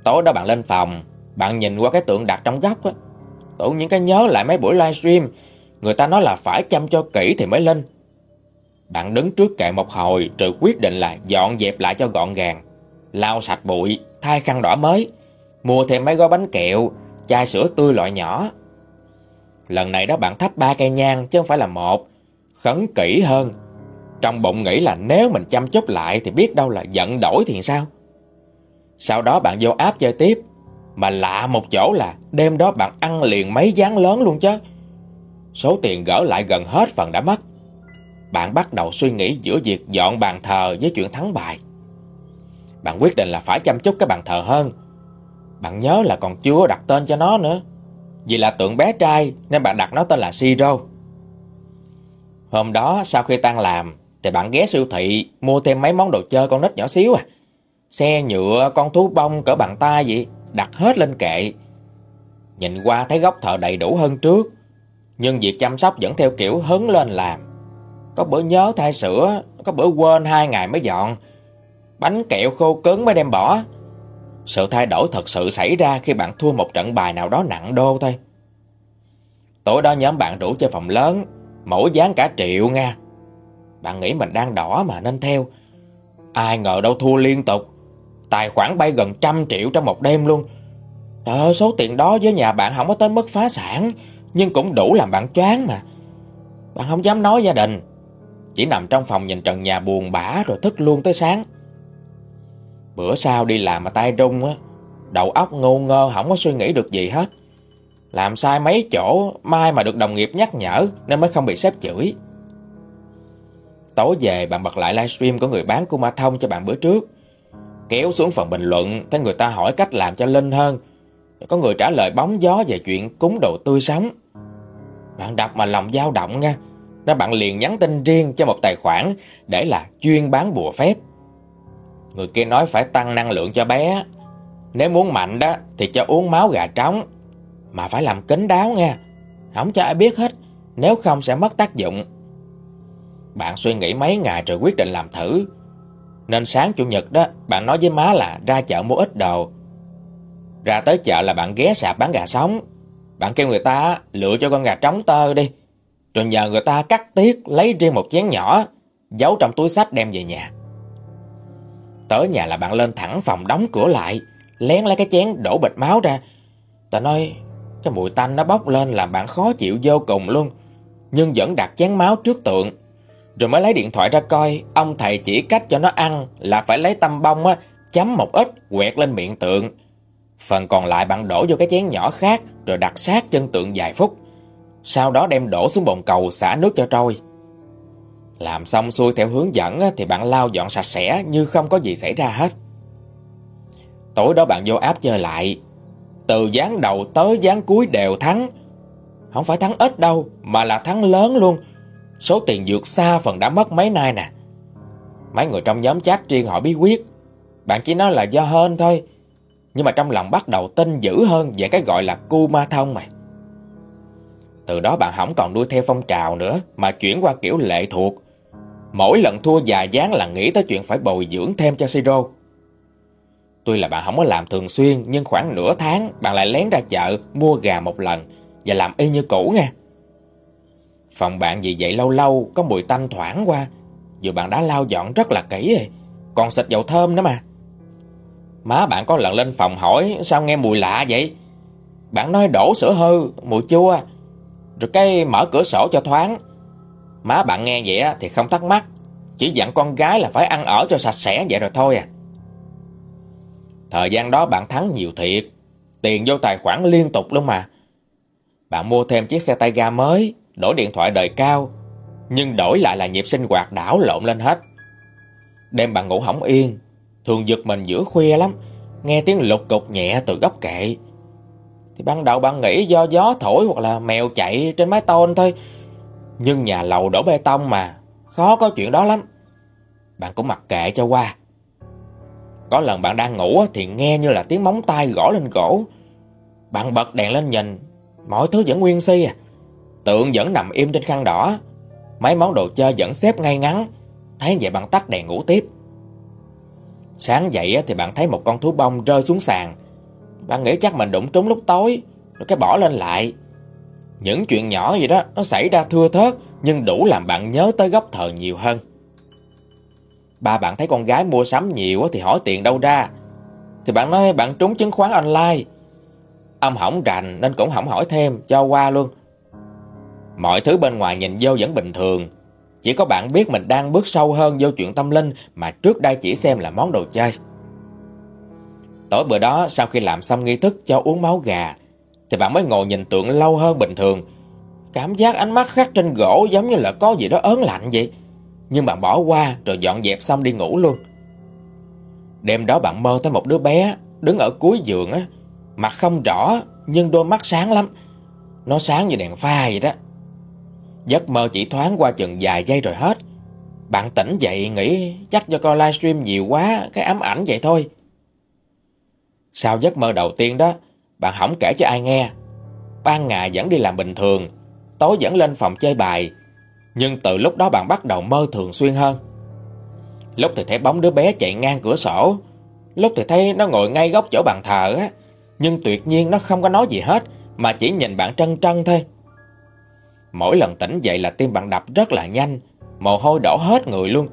Tối đó bạn lên phòng, Bạn nhìn qua cái tượng đặt trong góc á. Tự nhiên cái nhớ lại mấy buổi livestream, Người ta nói là phải chăm cho kỹ thì mới lên. Bạn đứng trước kệ một hồi Rồi quyết định là dọn dẹp lại cho gọn gàng. Lau sạch bụi, Thay khăn đỏ mới. Mua thêm mấy gói bánh kẹo, Chai sữa tươi loại nhỏ. Lần này đó bạn thắp ba cây nhang chứ không phải là một. Khấn kỹ hơn. Trong bụng nghĩ là nếu mình chăm chút lại Thì biết đâu là giận đổi thì sao? Sau đó bạn vô áp chơi tiếp. Mà lạ một chỗ là Đêm đó bạn ăn liền mấy gián lớn luôn chứ. Số tiền gỡ lại gần hết phần đã mất. Bạn bắt đầu suy nghĩ giữa việc dọn bàn thờ với chuyện thắng bài Bạn quyết định là phải chăm chút cái bàn thờ hơn. Bạn nhớ là còn chưa đặt tên cho nó nữa. Vì là tượng bé trai, Nên bạn đặt nó tên là Siro. Hôm đó, sau khi tan làm, Thì bạn ghé siêu thị Mua thêm mấy món đồ chơi con nít nhỏ xíu à. Xe, nhựa, con thú bông cỡ bàn tay vậy, Đặt hết lên kệ. Nhìn qua thấy góc thờ đầy đủ hơn trước, Nhưng việc chăm sóc vẫn theo kiểu hứng lên làm. Có bữa nhớ thay sữa, Có bữa quên hai ngày mới dọn. Bánh kẹo khô cứng mới đem bỏ. Sự thay đổi thật sự xảy ra Khi bạn thua một trận bài nào đó nặng đô thôi. Tối đó nhóm bạn rủ chơi phòng lớn, Mỗi dáng cả triệu nha. Bạn nghĩ mình đang đỏ mà nên theo. Ai ngờ đâu thua liên tục. Tài khoản bay gần trăm triệu trong một đêm luôn. Trời ơi, số tiền đó với nhà bạn không có tới mức phá sản, Nhưng cũng đủ làm bạn choáng mà. Bạn không dám nói gia đình. Chỉ nằm trong phòng nhìn trần nhà buồn bã Rồi thức luôn tới sáng. Bữa sau đi làm mà tay rung á, Đầu óc ngu ngơ, không có suy nghĩ được gì hết. Làm sai mấy chỗ, Mai mà được đồng nghiệp nhắc nhở Nên mới không bị sếp chửi. Tối về bạn bật lại livestream của người bán Kuma Thông cho bạn bữa trước. Kéo xuống phần bình luận, Thấy người ta hỏi cách làm cho linh hơn. Có người trả lời bóng gió về chuyện cúng đồ tươi sống. Bạn đọc mà lòng dao động nha. Nên bạn liền nhắn tin riêng cho một tài khoản Để là chuyên bán bùa phép. Người kia nói phải tăng năng lượng cho bé. Nếu muốn mạnh đó, Thì cho uống máu gà trống. Mà phải làm kín đáo nha Không cho ai biết hết. Nếu không sẽ mất tác dụng. Bạn suy nghĩ mấy ngày rồi quyết định làm thử. Nên sáng chủ nhật đó, Bạn nói với má là ra chợ mua ít đồ. Ra tới chợ là bạn ghé sạp bán gà sống. Bạn kêu người ta lựa cho con gà trống tơ đi. Rồi nhờ người ta cắt tiết, Lấy riêng một chén nhỏ, Giấu trong túi sách đem về nhà. Tới nhà là bạn lên thẳng phòng đóng cửa lại, Lén lấy cái chén đổ bịch máu ra. Ta nói, cái mùi tanh nó bốc lên làm bạn khó chịu vô cùng luôn, Nhưng vẫn đặt chén máu trước tượng. Rồi mới lấy điện thoại ra coi, Ông thầy chỉ cách cho nó ăn Là phải lấy tăm bông á, Chấm một ít, quẹt lên miệng tượng. Phần còn lại bạn đổ vô cái chén nhỏ khác, Rồi đặt sát chân tượng vài phút. Sau đó đem đổ xuống bồn cầu xả nước cho trôi. Làm xong xuôi theo hướng dẫn Thì bạn lau dọn sạch sẽ Như không có gì xảy ra hết. Tối đó bạn vô áp chơi lại. Từ dáng đầu tới dáng cuối đều thắng. Không phải thắng ít đâu, Mà là thắng lớn luôn. Số tiền vượt xa phần đã mất mấy nay nè. Mấy người trong nhóm chat riêng họ bí quyết. Bạn chỉ nói là do hên thôi. Nhưng mà trong lòng bắt đầu tin dữ hơn Về cái gọi là cu ma thông mày từ đó bạn không còn đuôi theo phong trào nữa Mà chuyển qua kiểu lệ thuộc. Mỗi lần thua dài dáng là nghĩ tới chuyện phải bồi dưỡng thêm cho Siro. Tuy là bạn không có làm thường xuyên Nhưng khoảng nửa tháng bạn lại lén ra chợ Mua gà một lần Và làm y như cũ nha. Phòng bạn vì vậy lâu lâu Có mùi tanh thoảng qua. Dù bạn đã lau dọn rất là kỹ rồi Còn xịt dầu thơm nữa mà. Má bạn có lần lên phòng hỏi Sao nghe mùi lạ vậy? Bạn nói đổ sữa hư, mùi chua. Rồi cái mở cửa sổ cho thoáng. Má bạn nghe vậy thì không thắc mắc. Chỉ dặn con gái là phải ăn ở cho sạch sẽ vậy rồi thôi à. Thời gian đó bạn thắng nhiều thiệt. Tiền vô tài khoản liên tục luôn mà. Bạn mua thêm chiếc xe tay ga mới Đổi điện thoại đời cao. Nhưng đổi lại là nhịp sinh hoạt đảo lộn lên hết. Đêm bạn ngủ hỏng yên. Thường giật mình giữa khuya lắm. Nghe tiếng lục cục nhẹ từ góc kệ. Thì ban đầu bạn nghĩ do gió thổi Hoặc là mèo chạy trên mái tôn thôi Nhưng nhà lầu đổ bê tông mà Khó có chuyện đó lắm Bạn cũng mặc kệ cho qua có lần bạn đang ngủ thì nghe như là tiếng móng tay gõ lên gỗ. Bạn bật đèn lên nhìn, mọi thứ vẫn nguyên si à. Tượng vẫn nằm im trên khăn đỏ. Mấy món đồ chơi vẫn xếp ngay ngắn. Thấy vậy bạn tắt đèn ngủ tiếp. Sáng dậy thì bạn thấy một con thú bông rơi xuống sàn. Bạn nghĩ chắc mình đụng trúng lúc tối, rồi cái bỏ lên lại. Những chuyện nhỏ gì đó nó xảy ra thưa thớt nhưng đủ làm bạn nhớ tới góc thờ nhiều hơn. Ba bạn thấy con gái mua sắm nhiều thì hỏi tiền đâu ra. Thì bạn nói bạn trúng chứng khoán online. Âm hỏng rành nên cũng không hỏi thêm Cho qua luôn. Mọi thứ bên ngoài nhìn vô vẫn bình thường. Chỉ có bạn biết mình đang bước sâu hơn vô chuyện tâm linh Mà trước đây chỉ xem là món đồ chơi. Tối bữa đó sau khi làm xong nghi thức cho uống máu gà, Thì bạn mới ngồi nhìn tượng lâu hơn bình thường. Cảm giác ánh mắt khắc trên gỗ giống như là có gì đó ớn lạnh vậy. Nhưng bạn bỏ qua rồi dọn dẹp xong đi ngủ luôn. Đêm đó bạn mơ thấy một đứa bé Đứng ở cuối giường á, Mặt không rõ nhưng đôi mắt sáng lắm. Nó sáng như đèn pha vậy đó. Giấc mơ chỉ thoáng qua chừng vài giây rồi hết. Bạn tỉnh dậy nghĩ chắc do coi livestream nhiều quá, Cái ám ảnh vậy thôi. Sau giấc mơ đầu tiên đó, Bạn không kể cho ai nghe. Ban ngày vẫn đi làm bình thường, Tối vẫn lên phòng chơi bài. Nhưng từ lúc đó bạn bắt đầu mơ thường xuyên hơn. Lúc thì thấy bóng đứa bé chạy ngang cửa sổ. Lúc thì thấy nó ngồi ngay góc chỗ bàn thờ á. Nhưng tuyệt nhiên nó không có nói gì hết, Mà chỉ nhìn bạn trân trân thôi. Mỗi lần tỉnh dậy là tim bạn đập rất là nhanh, Mồ hôi đổ hết người luôn.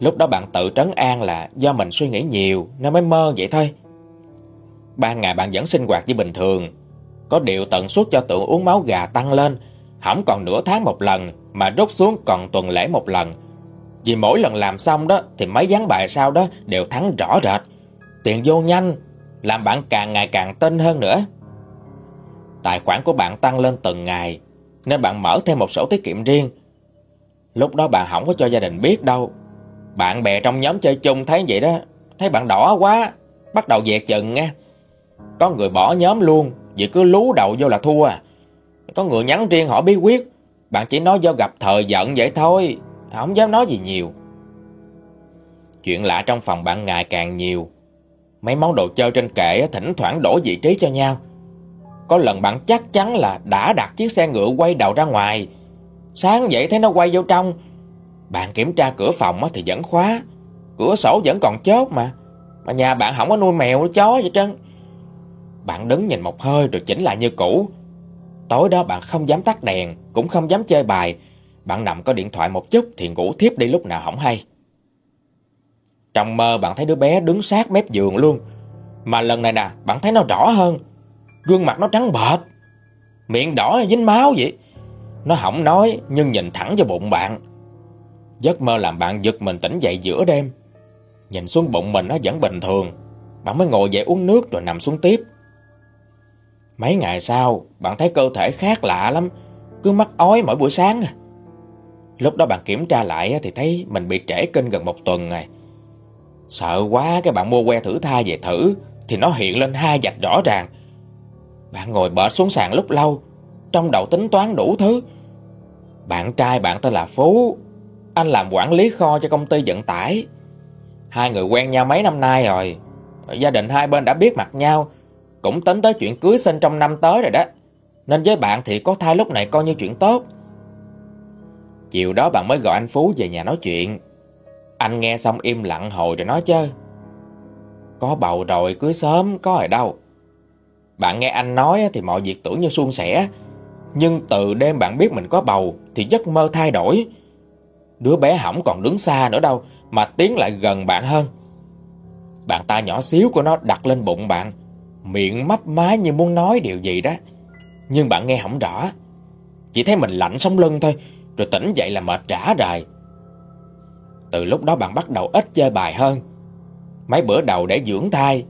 Lúc đó bạn tự trấn an là Do mình suy nghĩ nhiều Nên mới mơ vậy thôi. Ban ngày bạn vẫn sinh hoạt như bình thường Có điều tần suất cho tượng uống máu gà tăng lên Không còn nửa tháng một lần mà rút xuống còn tuần lễ một lần. Vì mỗi lần làm xong đó thì mấy gián bài sau đó đều thắng rõ rệt. Tiền vô nhanh, làm bạn càng ngày càng tin hơn nữa. Tài khoản của bạn tăng lên từng ngày, nên bạn mở thêm một sổ tiết kiệm riêng. Lúc đó bạn không có cho gia đình biết đâu. Bạn bè trong nhóm chơi chung thấy vậy đó, thấy bạn đỏ quá, bắt đầu dẹt chừng nha. Có người bỏ nhóm luôn, vì cứ lú đầu vô là thua à. Có người nhắn riêng họ bí quyết, bạn chỉ nói do gặp thời giận vậy thôi Không dám nói gì nhiều. Chuyện lạ trong phòng bạn ngày càng nhiều. Mấy món đồ chơi trên kệ thỉnh thoảng đổ vị trí cho nhau. Có lần bạn chắc chắn là đã đặt chiếc xe ngựa quay đầu ra ngoài. Sáng dậy thấy nó quay vô trong. Bạn kiểm tra cửa phòng thì vẫn khóa Cửa sổ vẫn còn chốt mà. Mà nhà bạn không có nuôi mèo chó vậy trơn. Bạn đứng nhìn một hơi rồi chỉnh lại như cũ Tối đó bạn không dám tắt đèn, cũng không dám chơi bài. Bạn nằm có điện thoại một chút thì ngủ thiếp đi lúc nào không hay. Trong mơ bạn thấy đứa bé đứng sát mép giường luôn. Mà lần này nè, bạn thấy nó rõ hơn. Gương mặt nó trắng bệt Miệng đỏ dính máu vậy. Nó không nói nhưng nhìn thẳng vào bụng bạn. Giấc mơ làm bạn giật mình tỉnh dậy giữa đêm. Nhìn xuống bụng mình nó vẫn bình thường. Bạn mới ngồi dậy uống nước rồi nằm xuống tiếp. Mấy ngày sau, bạn thấy cơ thể khác lạ lắm, cứ mắc ói mỗi buổi sáng. À. Lúc đó bạn kiểm tra lại thì thấy mình bị trễ kinh gần một tuần rồi. Sợ quá cái bạn mua que thử thai về thử thì nó hiện lên hai vạch rõ ràng. Bạn ngồi bệt xuống sàn lúc lâu, Trong đầu tính toán đủ thứ Bạn trai bạn tên là Phú Anh làm quản lý kho cho công ty vận tải Hai người quen nhau mấy năm nay rồi Gia đình hai bên đã biết mặt nhau cũng tính tới chuyện cưới sinh trong năm tới rồi đó. Nên với bạn thì có thai lúc này coi như chuyện tốt. Chiều đó bạn mới gọi anh Phú về nhà nói chuyện. Anh nghe xong im lặng hồi rồi nói chứ Có bầu rồi, cưới sớm, có ở đâu. Bạn nghe anh nói thì mọi việc tưởng như suôn sẻ. Nhưng từ đêm bạn biết mình có bầu, Thì giấc mơ thay đổi. Đứa bé hỏng còn đứng xa nữa đâu, Mà tiến lại gần bạn hơn. Bàn tay nhỏ xíu của nó đặt lên bụng bạn. Miệng mấp má như muốn nói điều gì đó. Nhưng bạn nghe không rõ. Chỉ thấy mình lạnh sống lưng thôi, Rồi tỉnh dậy là mệt rã rời. Từ lúc đó bạn bắt đầu ít chơi bài hơn. Mấy bữa đầu để dưỡng thai,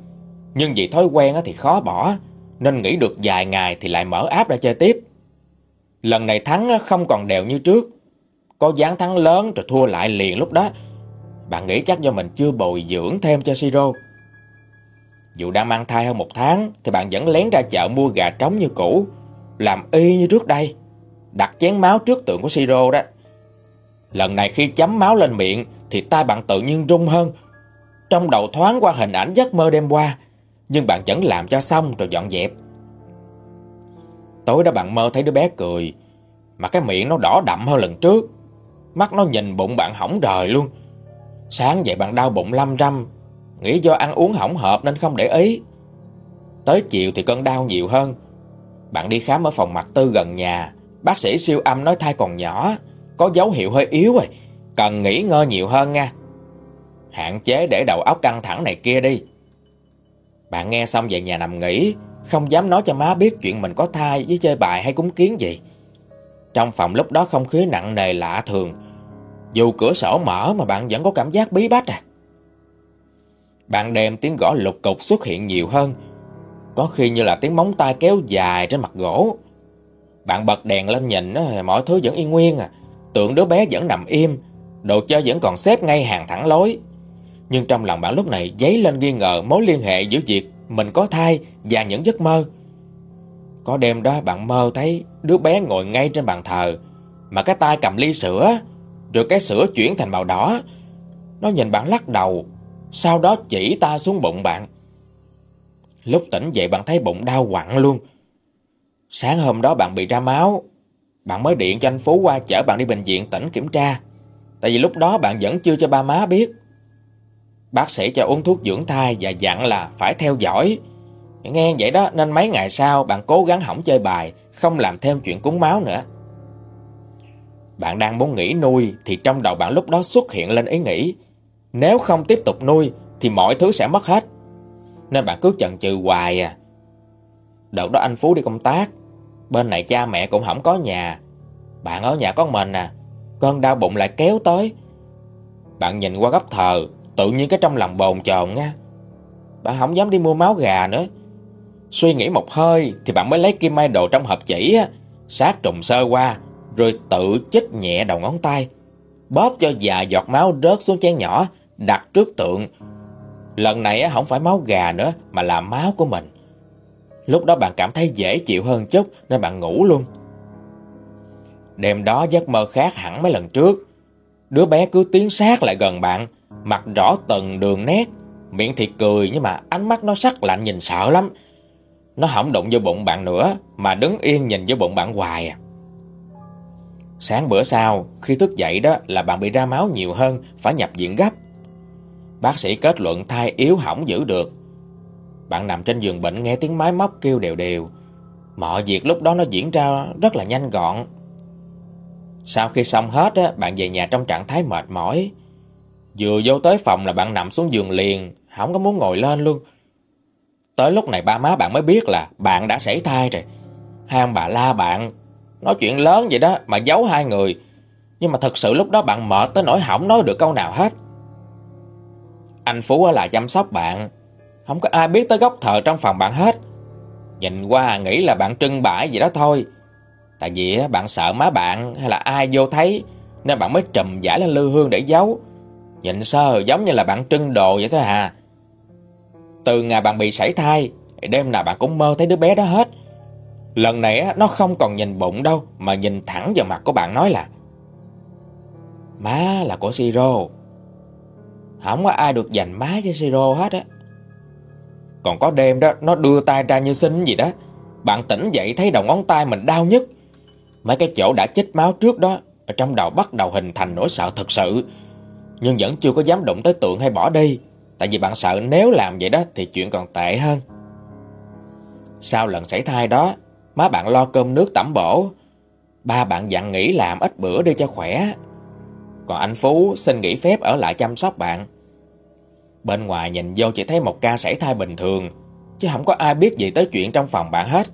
Nhưng vì thói quen thì khó bỏ, Nên nghỉ được vài ngày thì lại mở áp ra chơi tiếp. Lần này thắng không còn đều như trước. Có dáng thắng lớn rồi thua lại liền lúc đó. Bạn nghĩ chắc do mình chưa bồi dưỡng thêm cho Siro. Dù đang mang thai hơn một tháng, Thì bạn vẫn lén ra chợ mua gà trống như cũ. Làm y như trước đây. Đặt chén máu trước tượng của Siro đó. Lần này khi chấm máu lên miệng, Thì tai bạn tự nhiên rung hơn. Trong đầu thoáng qua hình ảnh giấc mơ đêm qua, Nhưng bạn vẫn làm cho xong rồi dọn dẹp. Tối đó bạn mơ thấy đứa bé cười, Mà cái miệng nó đỏ đậm hơn lần trước. Mắt nó nhìn bụng bạn hỏng rời luôn. Sáng dậy bạn đau bụng lâm râm. Nghĩ do ăn uống hỏng hợp nên không để ý. Tới chiều thì cơn đau nhiều hơn. Bạn đi khám ở phòng mặt tư gần nhà. Bác sĩ siêu âm nói thai còn nhỏ, Có dấu hiệu hơi yếu rồi. Cần nghỉ ngơi nhiều hơn nha. Hạn chế để đầu óc căng thẳng này kia đi. Bạn nghe xong về nhà nằm nghỉ, Không dám nói cho má biết chuyện mình có thai Với chơi bài hay cúng kiến gì. Trong phòng lúc đó không khí nặng nề lạ thường. Dù cửa sổ mở mà bạn vẫn có cảm giác bí bách à. Bạn đêm tiếng gõ lục cục xuất hiện nhiều hơn. Có khi như là tiếng móng tay kéo dài trên mặt gỗ. Bạn bật đèn lên nhìn mọi thứ vẫn yên nguyên à. Tượng đứa bé vẫn nằm im. Đồ chơi vẫn còn xếp ngay hàng thẳng lối. Nhưng trong lòng bạn lúc này dấy lên nghi ngờ mối liên hệ giữa việc mình có thai và những giấc mơ. Có đêm đó bạn mơ thấy đứa bé ngồi ngay trên bàn thờ, mà cái tay cầm ly sữa, rồi cái sữa chuyển thành màu đỏ Nó nhìn bạn lắc đầu sau đó chỉ ta xuống bụng bạn. Lúc tỉnh dậy bạn thấy bụng đau quặn luôn. Sáng hôm đó bạn bị ra máu. Bạn mới điện cho anh Phú qua chở bạn đi bệnh viện tỉnh kiểm tra. Tại vì lúc đó bạn vẫn chưa cho ba má biết. Bác sĩ cho uống thuốc dưỡng thai và dặn là phải theo dõi. Nghe vậy đó, nên mấy ngày sau bạn cố gắng hỏng chơi bài, Không làm thêm chuyện cúng máu nữa. Bạn đang muốn nghỉ nuôi thì trong đầu bạn lúc đó xuất hiện lên ý nghĩ nếu không tiếp tục nuôi thì mọi thứ sẽ mất hết. Nên bạn cứ chần chừ hoài à. Đợt đó anh Phú đi công tác, bên này cha mẹ cũng không có nhà. Bạn ở nhà có mình à, cơn đau bụng lại kéo tới. Bạn nhìn qua góc thờ, tự nhiên cái trong lòng bồn chồn nha. Bạn không dám đi mua máu gà nữa. Suy nghĩ một hơi thì bạn mới lấy kim may đồ trong hộp chỉ á, sát trùng sơ qua rồi tự chích nhẹ đầu ngón tay, bóp cho vài giọt máu rớt xuống chén nhỏ, đặt trước tượng. Lần này không phải máu gà nữa mà là máu của mình. Lúc đó bạn cảm thấy dễ chịu hơn chút nên bạn ngủ luôn. Đêm đó giấc mơ khác hẳn mấy lần trước. Đứa bé cứ tiến sát lại gần bạn, mặt rõ từng đường nét, miệng thì cười nhưng mà ánh mắt nó sắc lạnh nhìn sợ lắm. Nó không đụng vô bụng bạn nữa mà đứng yên nhìn vô bụng bạn hoài à. Sáng bữa sau, khi thức dậy đó là bạn bị ra máu nhiều hơn, phải nhập viện gấp. Bác sĩ kết luận thai yếu hỏng giữ được. Bạn nằm trên giường bệnh nghe tiếng máy móc kêu đều đều. Mọi việc lúc đó nó diễn ra rất là nhanh gọn. Sau khi xong hết, á, bạn về nhà trong trạng thái mệt mỏi. Vừa vô tới phòng là bạn nằm xuống giường liền, không có muốn ngồi lên luôn. Tới lúc này ba má bạn mới biết là bạn đã sảy thai rồi. Hai ông bà la bạn Nói chuyện lớn vậy đó, mà giấu hai người. Nhưng mà thật sự lúc đó bạn mệt tới nỗi hỏng nói được câu nào hết. Anh Phú là chăm sóc bạn. Không có ai biết tới góc thờ trong phòng bạn hết. Nhìn qua nghĩ là bạn trưng bãi gì đó thôi. Tại vì bạn sợ má bạn hay là ai vô thấy, Nên bạn mới trùm giải lên lư hương để giấu. Nhìn sơ, giống như là bạn trưng đồ vậy thôi hà Từ ngày bạn bị sảy thai, Đêm nào bạn cũng mơ thấy đứa bé đó hết. Lần này nó không còn nhìn bụng đâu, Mà nhìn thẳng vào mặt của bạn nói là, Má là của Siro. Không có ai được dành má cho Siro hết á. Còn có đêm đó, Nó đưa tay ra như xin gì đó. Bạn tỉnh dậy thấy đầu ngón tay mình đau nhất. Mấy cái chỗ đã chích máu trước đó, Ở trong đầu bắt đầu hình thành nỗi sợ thật sự. Nhưng vẫn chưa có dám đụng tới tượng hay bỏ đi, Tại vì bạn sợ nếu làm vậy đó Thì chuyện còn tệ hơn. Sau lần sảy thai đó Má bạn lo cơm nước tẩm bổ. Ba bạn dặn nghỉ làm ít bữa đi cho khỏe. Còn anh Phú xin nghỉ phép ở lại chăm sóc bạn. Bên ngoài nhìn vô chỉ thấy một ca sảy thai bình thường Chứ không có ai biết gì tới chuyện trong phòng bạn hết.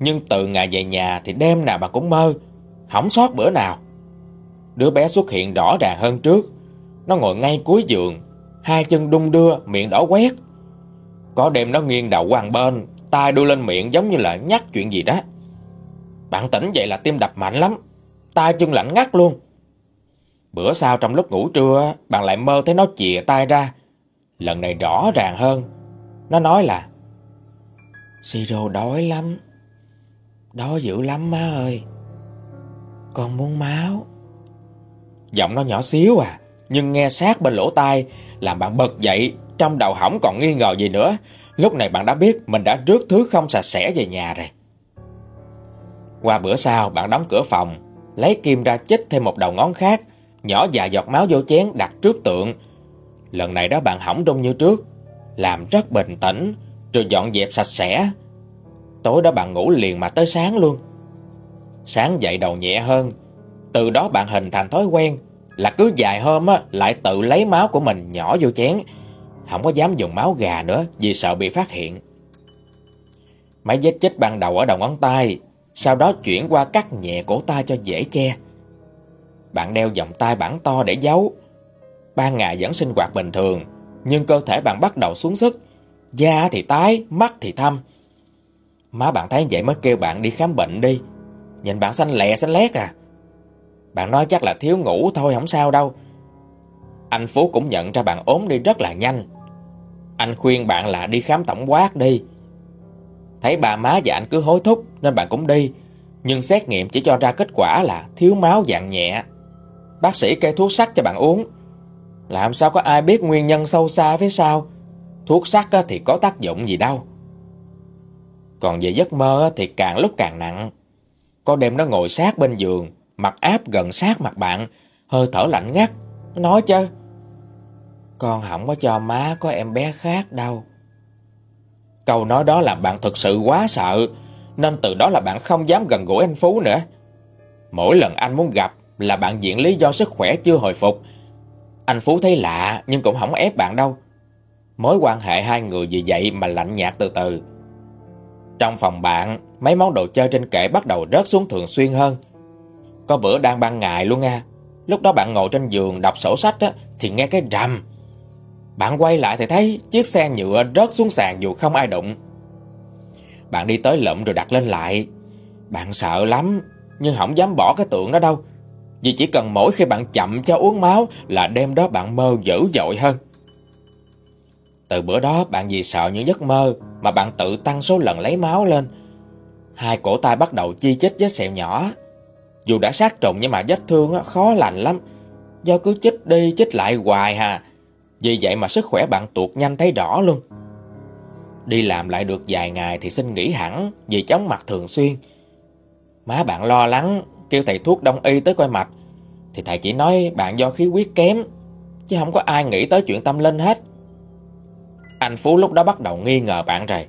Nhưng từ ngày về nhà thì đêm nào bạn cũng mơ Không sót bữa nào. Đứa bé xuất hiện rõ ràng hơn trước. Nó ngồi ngay cuối giường Hai chân đung đưa, miệng đỏ quét. Có đêm nó nghiêng đầu qua bên tay đưa lên miệng giống như là nhắc chuyện gì đó. Bạn tỉnh dậy là tim đập mạnh lắm, tay chân lạnh ngắt luôn. Bữa sau trong lúc ngủ trưa, bạn lại mơ thấy nó chìa tay ra. Lần này rõ ràng hơn. Nó nói là Siro đói lắm. Đói dữ lắm má ơi. Con muốn máu. Giọng nó nhỏ xíu à, nhưng nghe sát bên lỗ tai làm bạn bật dậy, trong đầu hỏng còn nghi ngờ gì nữa. Lúc này bạn đã biết mình đã rước thứ không sạch sẽ về nhà rồi. Qua bữa sau, bạn đóng cửa phòng, lấy kim ra chích thêm một đầu ngón khác, nhỏ vài giọt máu vô chén đặt trước tượng. Lần này đó bạn hỏng đông như trước, làm rất bình tĩnh, rồi dọn dẹp sạch sẽ. Tối đó bạn ngủ liền mà tới sáng luôn. Sáng dậy đầu nhẹ hơn, từ đó bạn hình thành thói quen là cứ vài hôm á, lại tự lấy máu của mình nhỏ vô chén, không có dám dùng máu gà nữa vì sợ bị phát hiện. Máy vết chết ban đầu ở đầu ngón tay, sau đó chuyển qua cắt nhẹ cổ tay cho dễ che. Bạn đeo vòng tay bản to để giấu. Ban ngày vẫn sinh hoạt bình thường, nhưng cơ thể bạn bắt đầu xuống sức. Da thì tái, mắt thì thâm. Má bạn thấy vậy mới kêu bạn đi khám bệnh đi. Nhìn bạn xanh lẹ xanh lét à. Bạn nói chắc là thiếu ngủ thôi không sao đâu. Anh Phú cũng nhận ra bạn ốm đi rất là nhanh. Anh khuyên bạn là đi khám tổng quát đi. Thấy bà má và anh cứ hối thúc nên bạn cũng đi. Nhưng xét nghiệm chỉ cho ra kết quả là thiếu máu dạng nhẹ. Bác sĩ kê thuốc sắc cho bạn uống. Làm sao có ai biết nguyên nhân sâu xa phía sau. Thuốc sắc thì có tác dụng gì đâu. Còn về giấc mơ thì càng lúc càng nặng. Có đêm nó ngồi sát bên giường, mặt áp gần sát mặt bạn, hơi thở lạnh ngắt. Nói chứ, con không có cho má có em bé khác đâu. Câu nói đó làm bạn thực sự quá sợ, nên từ đó là bạn không dám gần gũi anh Phú nữa. Mỗi lần anh muốn gặp là bạn diện lý do sức khỏe chưa hồi phục. Anh Phú thấy lạ nhưng cũng không ép bạn đâu. Mối quan hệ hai người vì vậy mà lạnh nhạt từ từ. Trong phòng bạn, mấy món đồ chơi trên kệ bắt đầu rớt xuống thường xuyên hơn. Có bữa đang ban ngày luôn nha. Lúc đó bạn ngồi trên giường đọc sổ sách á, thì nghe cái rầm. Bạn quay lại thì thấy chiếc xe nhựa rớt xuống sàn dù không ai đụng. Bạn đi tới lụm rồi đặt lên lại. Bạn sợ lắm, nhưng không dám bỏ cái tượng đó đâu. Vì chỉ cần mỗi khi bạn chậm cho uống máu là đêm đó bạn mơ dữ dội hơn. Từ bữa đó bạn vì sợ những giấc mơ mà bạn tự tăng số lần lấy máu lên. Hai cổ tay bắt đầu chi chích vết sẹo nhỏ. Dù đã sát trùng nhưng mà vết thương khó lành lắm. Do cứ chích đi chích lại hoài hà vì vậy mà sức khỏe bạn tuột nhanh thấy rõ luôn. Đi làm lại được vài ngày thì xin nghỉ hẳn vì chóng mặt thường xuyên. Má bạn lo lắng, kêu thầy thuốc đông y tới coi mạch. Thì thầy chỉ nói bạn do khí huyết kém, chứ không có ai nghĩ tới chuyện tâm linh hết. Anh Phú lúc đó bắt đầu nghi ngờ bạn rồi.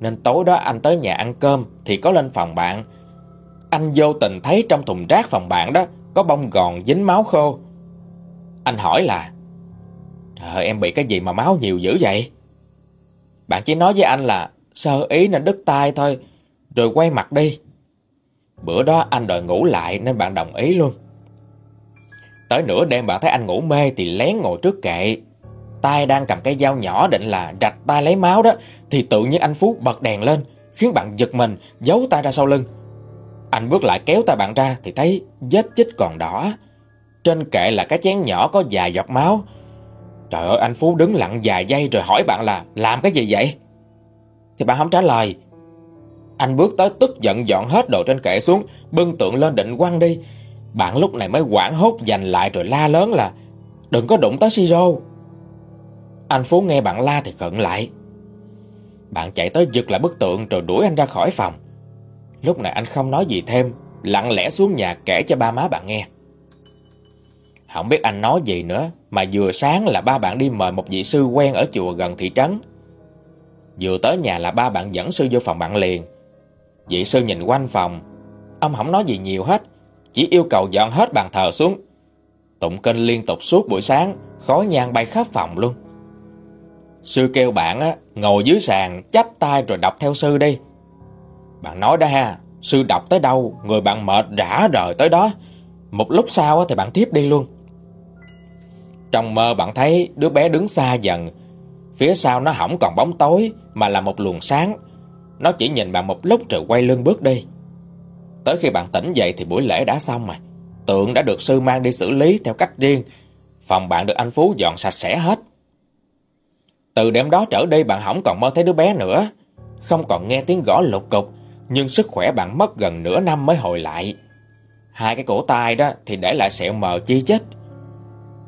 Nên tối đó anh tới nhà ăn cơm thì có lên phòng bạn. Anh vô tình thấy trong thùng rác phòng bạn đó có bông gòn dính máu khô. Anh hỏi là Trời em bị cái gì mà máu nhiều dữ vậy? Bạn chỉ nói với anh là sơ ý nên đứt tay thôi, rồi quay mặt đi. Bữa đó anh đòi ngủ lại nên bạn đồng ý luôn. Tới nửa đêm bạn thấy anh ngủ mê thì lén ngồi trước kệ. Tay đang cầm cái dao nhỏ định là rạch tay lấy máu đó, thì tự nhiên anh Phú bật đèn lên, khiến bạn giật mình, giấu tay ra sau lưng. Anh bước lại kéo tay bạn ra thì thấy vết chích còn đỏ. Trên kệ là cái chén nhỏ có vài giọt máu, Trời ơi anh Phú đứng lặng vài giây rồi hỏi bạn là làm cái gì vậy? Thì bạn không trả lời. Anh bước tới tức giận dọn hết đồ trên kệ xuống, bưng tượng lên định quăng đi. Bạn lúc này mới quảng hốt giành lại rồi la lớn là Đừng có đụng tới siro. Anh Phú nghe bạn la thì khận lại. Bạn chạy tới giật lại bức tượng rồi đuổi anh ra khỏi phòng. Lúc này anh không nói gì thêm, lặng lẽ xuống nhà kể cho ba má bạn nghe. Không biết anh nói gì nữa, mà vừa sáng là ba bạn đi mời một vị sư quen ở chùa gần thị trấn. Vừa tới nhà là ba bạn dẫn sư vô phòng bạn liền. Vị sư nhìn quanh phòng, ông không nói gì nhiều hết, chỉ yêu cầu dọn hết bàn thờ xuống. Tụng kinh liên tục suốt buổi sáng, khói nhang bay khắp phòng luôn. Sư kêu bạn á, ngồi dưới sàn, chắp tay rồi đọc theo sư đi. Bạn nói đó ha, sư đọc tới đâu, người bạn mệt rã rời tới đó. Một lúc sau thì bạn tiếp đi luôn. Trong mơ bạn thấy đứa bé đứng xa dần, phía sau nó không còn bóng tối mà là một luồng sáng. Nó chỉ nhìn bạn một lúc rồi quay lưng bước đi. Tới khi bạn tỉnh dậy thì buổi lễ đã xong rồi. Tượng đã được sư mang đi xử lý theo cách riêng. Phòng bạn được anh Phú dọn sạch sẽ hết. Từ đêm đó trở đi bạn không còn mơ thấy đứa bé nữa. Không còn nghe tiếng gõ lục cục. Nhưng sức khỏe bạn mất gần nửa năm mới hồi lại. Hai cái cổ tay đó thì để lại sẹo mờ chi chết.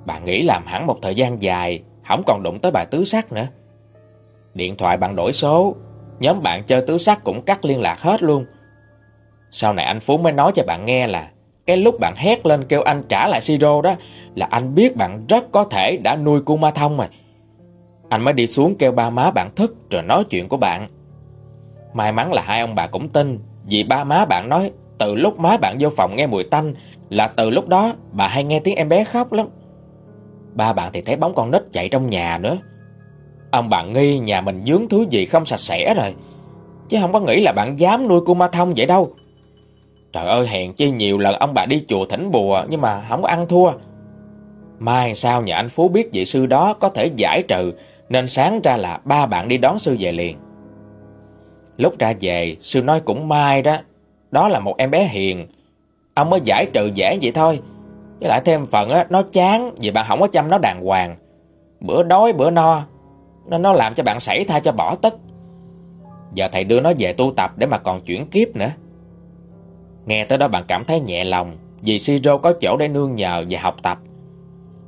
Bạn nghĩ làm hẳn một thời gian dài, không còn đụng tới bà tứ sắc nữa. Điện thoại bạn đổi số, nhóm bạn chơi tứ sắc cũng cắt liên lạc hết luôn. Sau này anh Phú mới nói cho bạn nghe là cái lúc bạn hét lên kêu anh trả lại siro đó là anh biết bạn rất có thể đã nuôi cu ma thông rồi. Anh mới đi xuống kêu ba má bạn thức rồi nói chuyện của bạn. May mắn là hai ông bà cũng tin vì ba má bạn nói từ lúc má bạn vô phòng nghe mùi tanh là từ lúc đó bà hay nghe tiếng em bé khóc lắm. Ba bạn thì thấy bóng con nít chạy trong nhà nữa. Ông bạn nghi nhà mình dướng thứ gì không sạch sẽ rồi. Chứ không có nghĩ là bạn dám nuôi cô ma thông vậy đâu. Trời ơi hẹn chi nhiều lần ông bà đi chùa thỉnh bùa, nhưng mà không có ăn thua. Mai sao nhà anh Phú biết vị sư đó có thể giải trừ, nên sáng ra là ba bạn đi đón sư về liền. Lúc ra về, sư nói cũng mai đó. Đó là một em bé hiền. Ông mới giải trừ dễ vậy thôi. Với lại thêm phần á, nó chán vì bạn không có chăm nó đàng hoàng. Bữa đói bữa no nên nó làm cho bạn sảy tha cho bỏ tất. Giờ thầy đưa nó về tu tập để mà còn chuyển kiếp nữa. Nghe tới đó bạn cảm thấy nhẹ lòng vì Siro có chỗ để nương nhờ và học tập.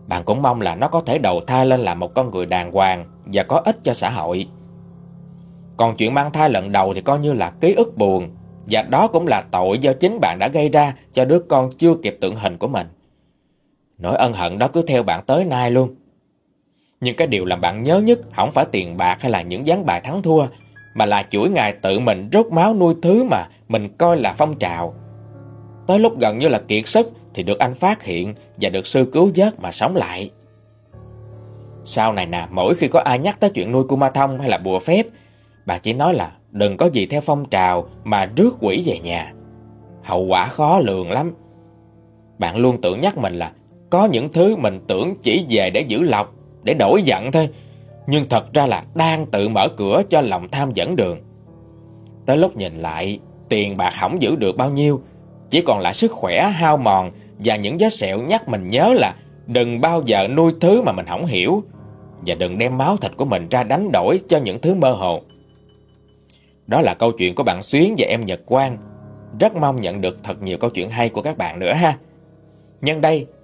Bạn cũng mong là nó có thể đầu thai lên làm một con người đàng hoàng và có ích cho xã hội. Còn chuyện mang thai lần đầu thì coi như là ký ức buồn và đó cũng là tội do chính bạn đã gây ra cho đứa con chưa kịp tượng hình của mình. Nỗi ân hận đó cứ theo bạn tới nay luôn. Nhưng cái điều làm bạn nhớ nhất không phải tiền bạc hay là những gián bài thắng thua, mà là chuỗi ngày tự mình rốt máu nuôi thứ mà mình coi là phong trào. Tới lúc gần như là kiệt sức thì được anh phát hiện và được sư cứu vớt mà sống lại. Sau này nè, mỗi khi có ai nhắc tới chuyện nuôi ma thông hay là bùa phép, bà chỉ nói là đừng có gì theo phong trào mà rước quỷ về nhà. Hậu quả khó lường lắm. Bạn luôn tự nhắc mình là có những thứ mình tưởng chỉ về để giữ lọc, để đổi giận thôi. Nhưng thật ra là đang tự mở cửa cho lòng tham dẫn đường. Tới lúc nhìn lại, tiền bạc không giữ được bao nhiêu, chỉ còn lại sức khỏe hao mòn và những vết sẹo nhắc mình nhớ là đừng bao giờ nuôi thứ mà mình không hiểu và đừng đem máu thịt của mình ra đánh đổi cho những thứ mơ hồ. Đó là câu chuyện của bạn Xuyến và em Nhật Quang. Rất mong nhận được thật nhiều câu chuyện hay của các bạn nữa ha. Nhân đây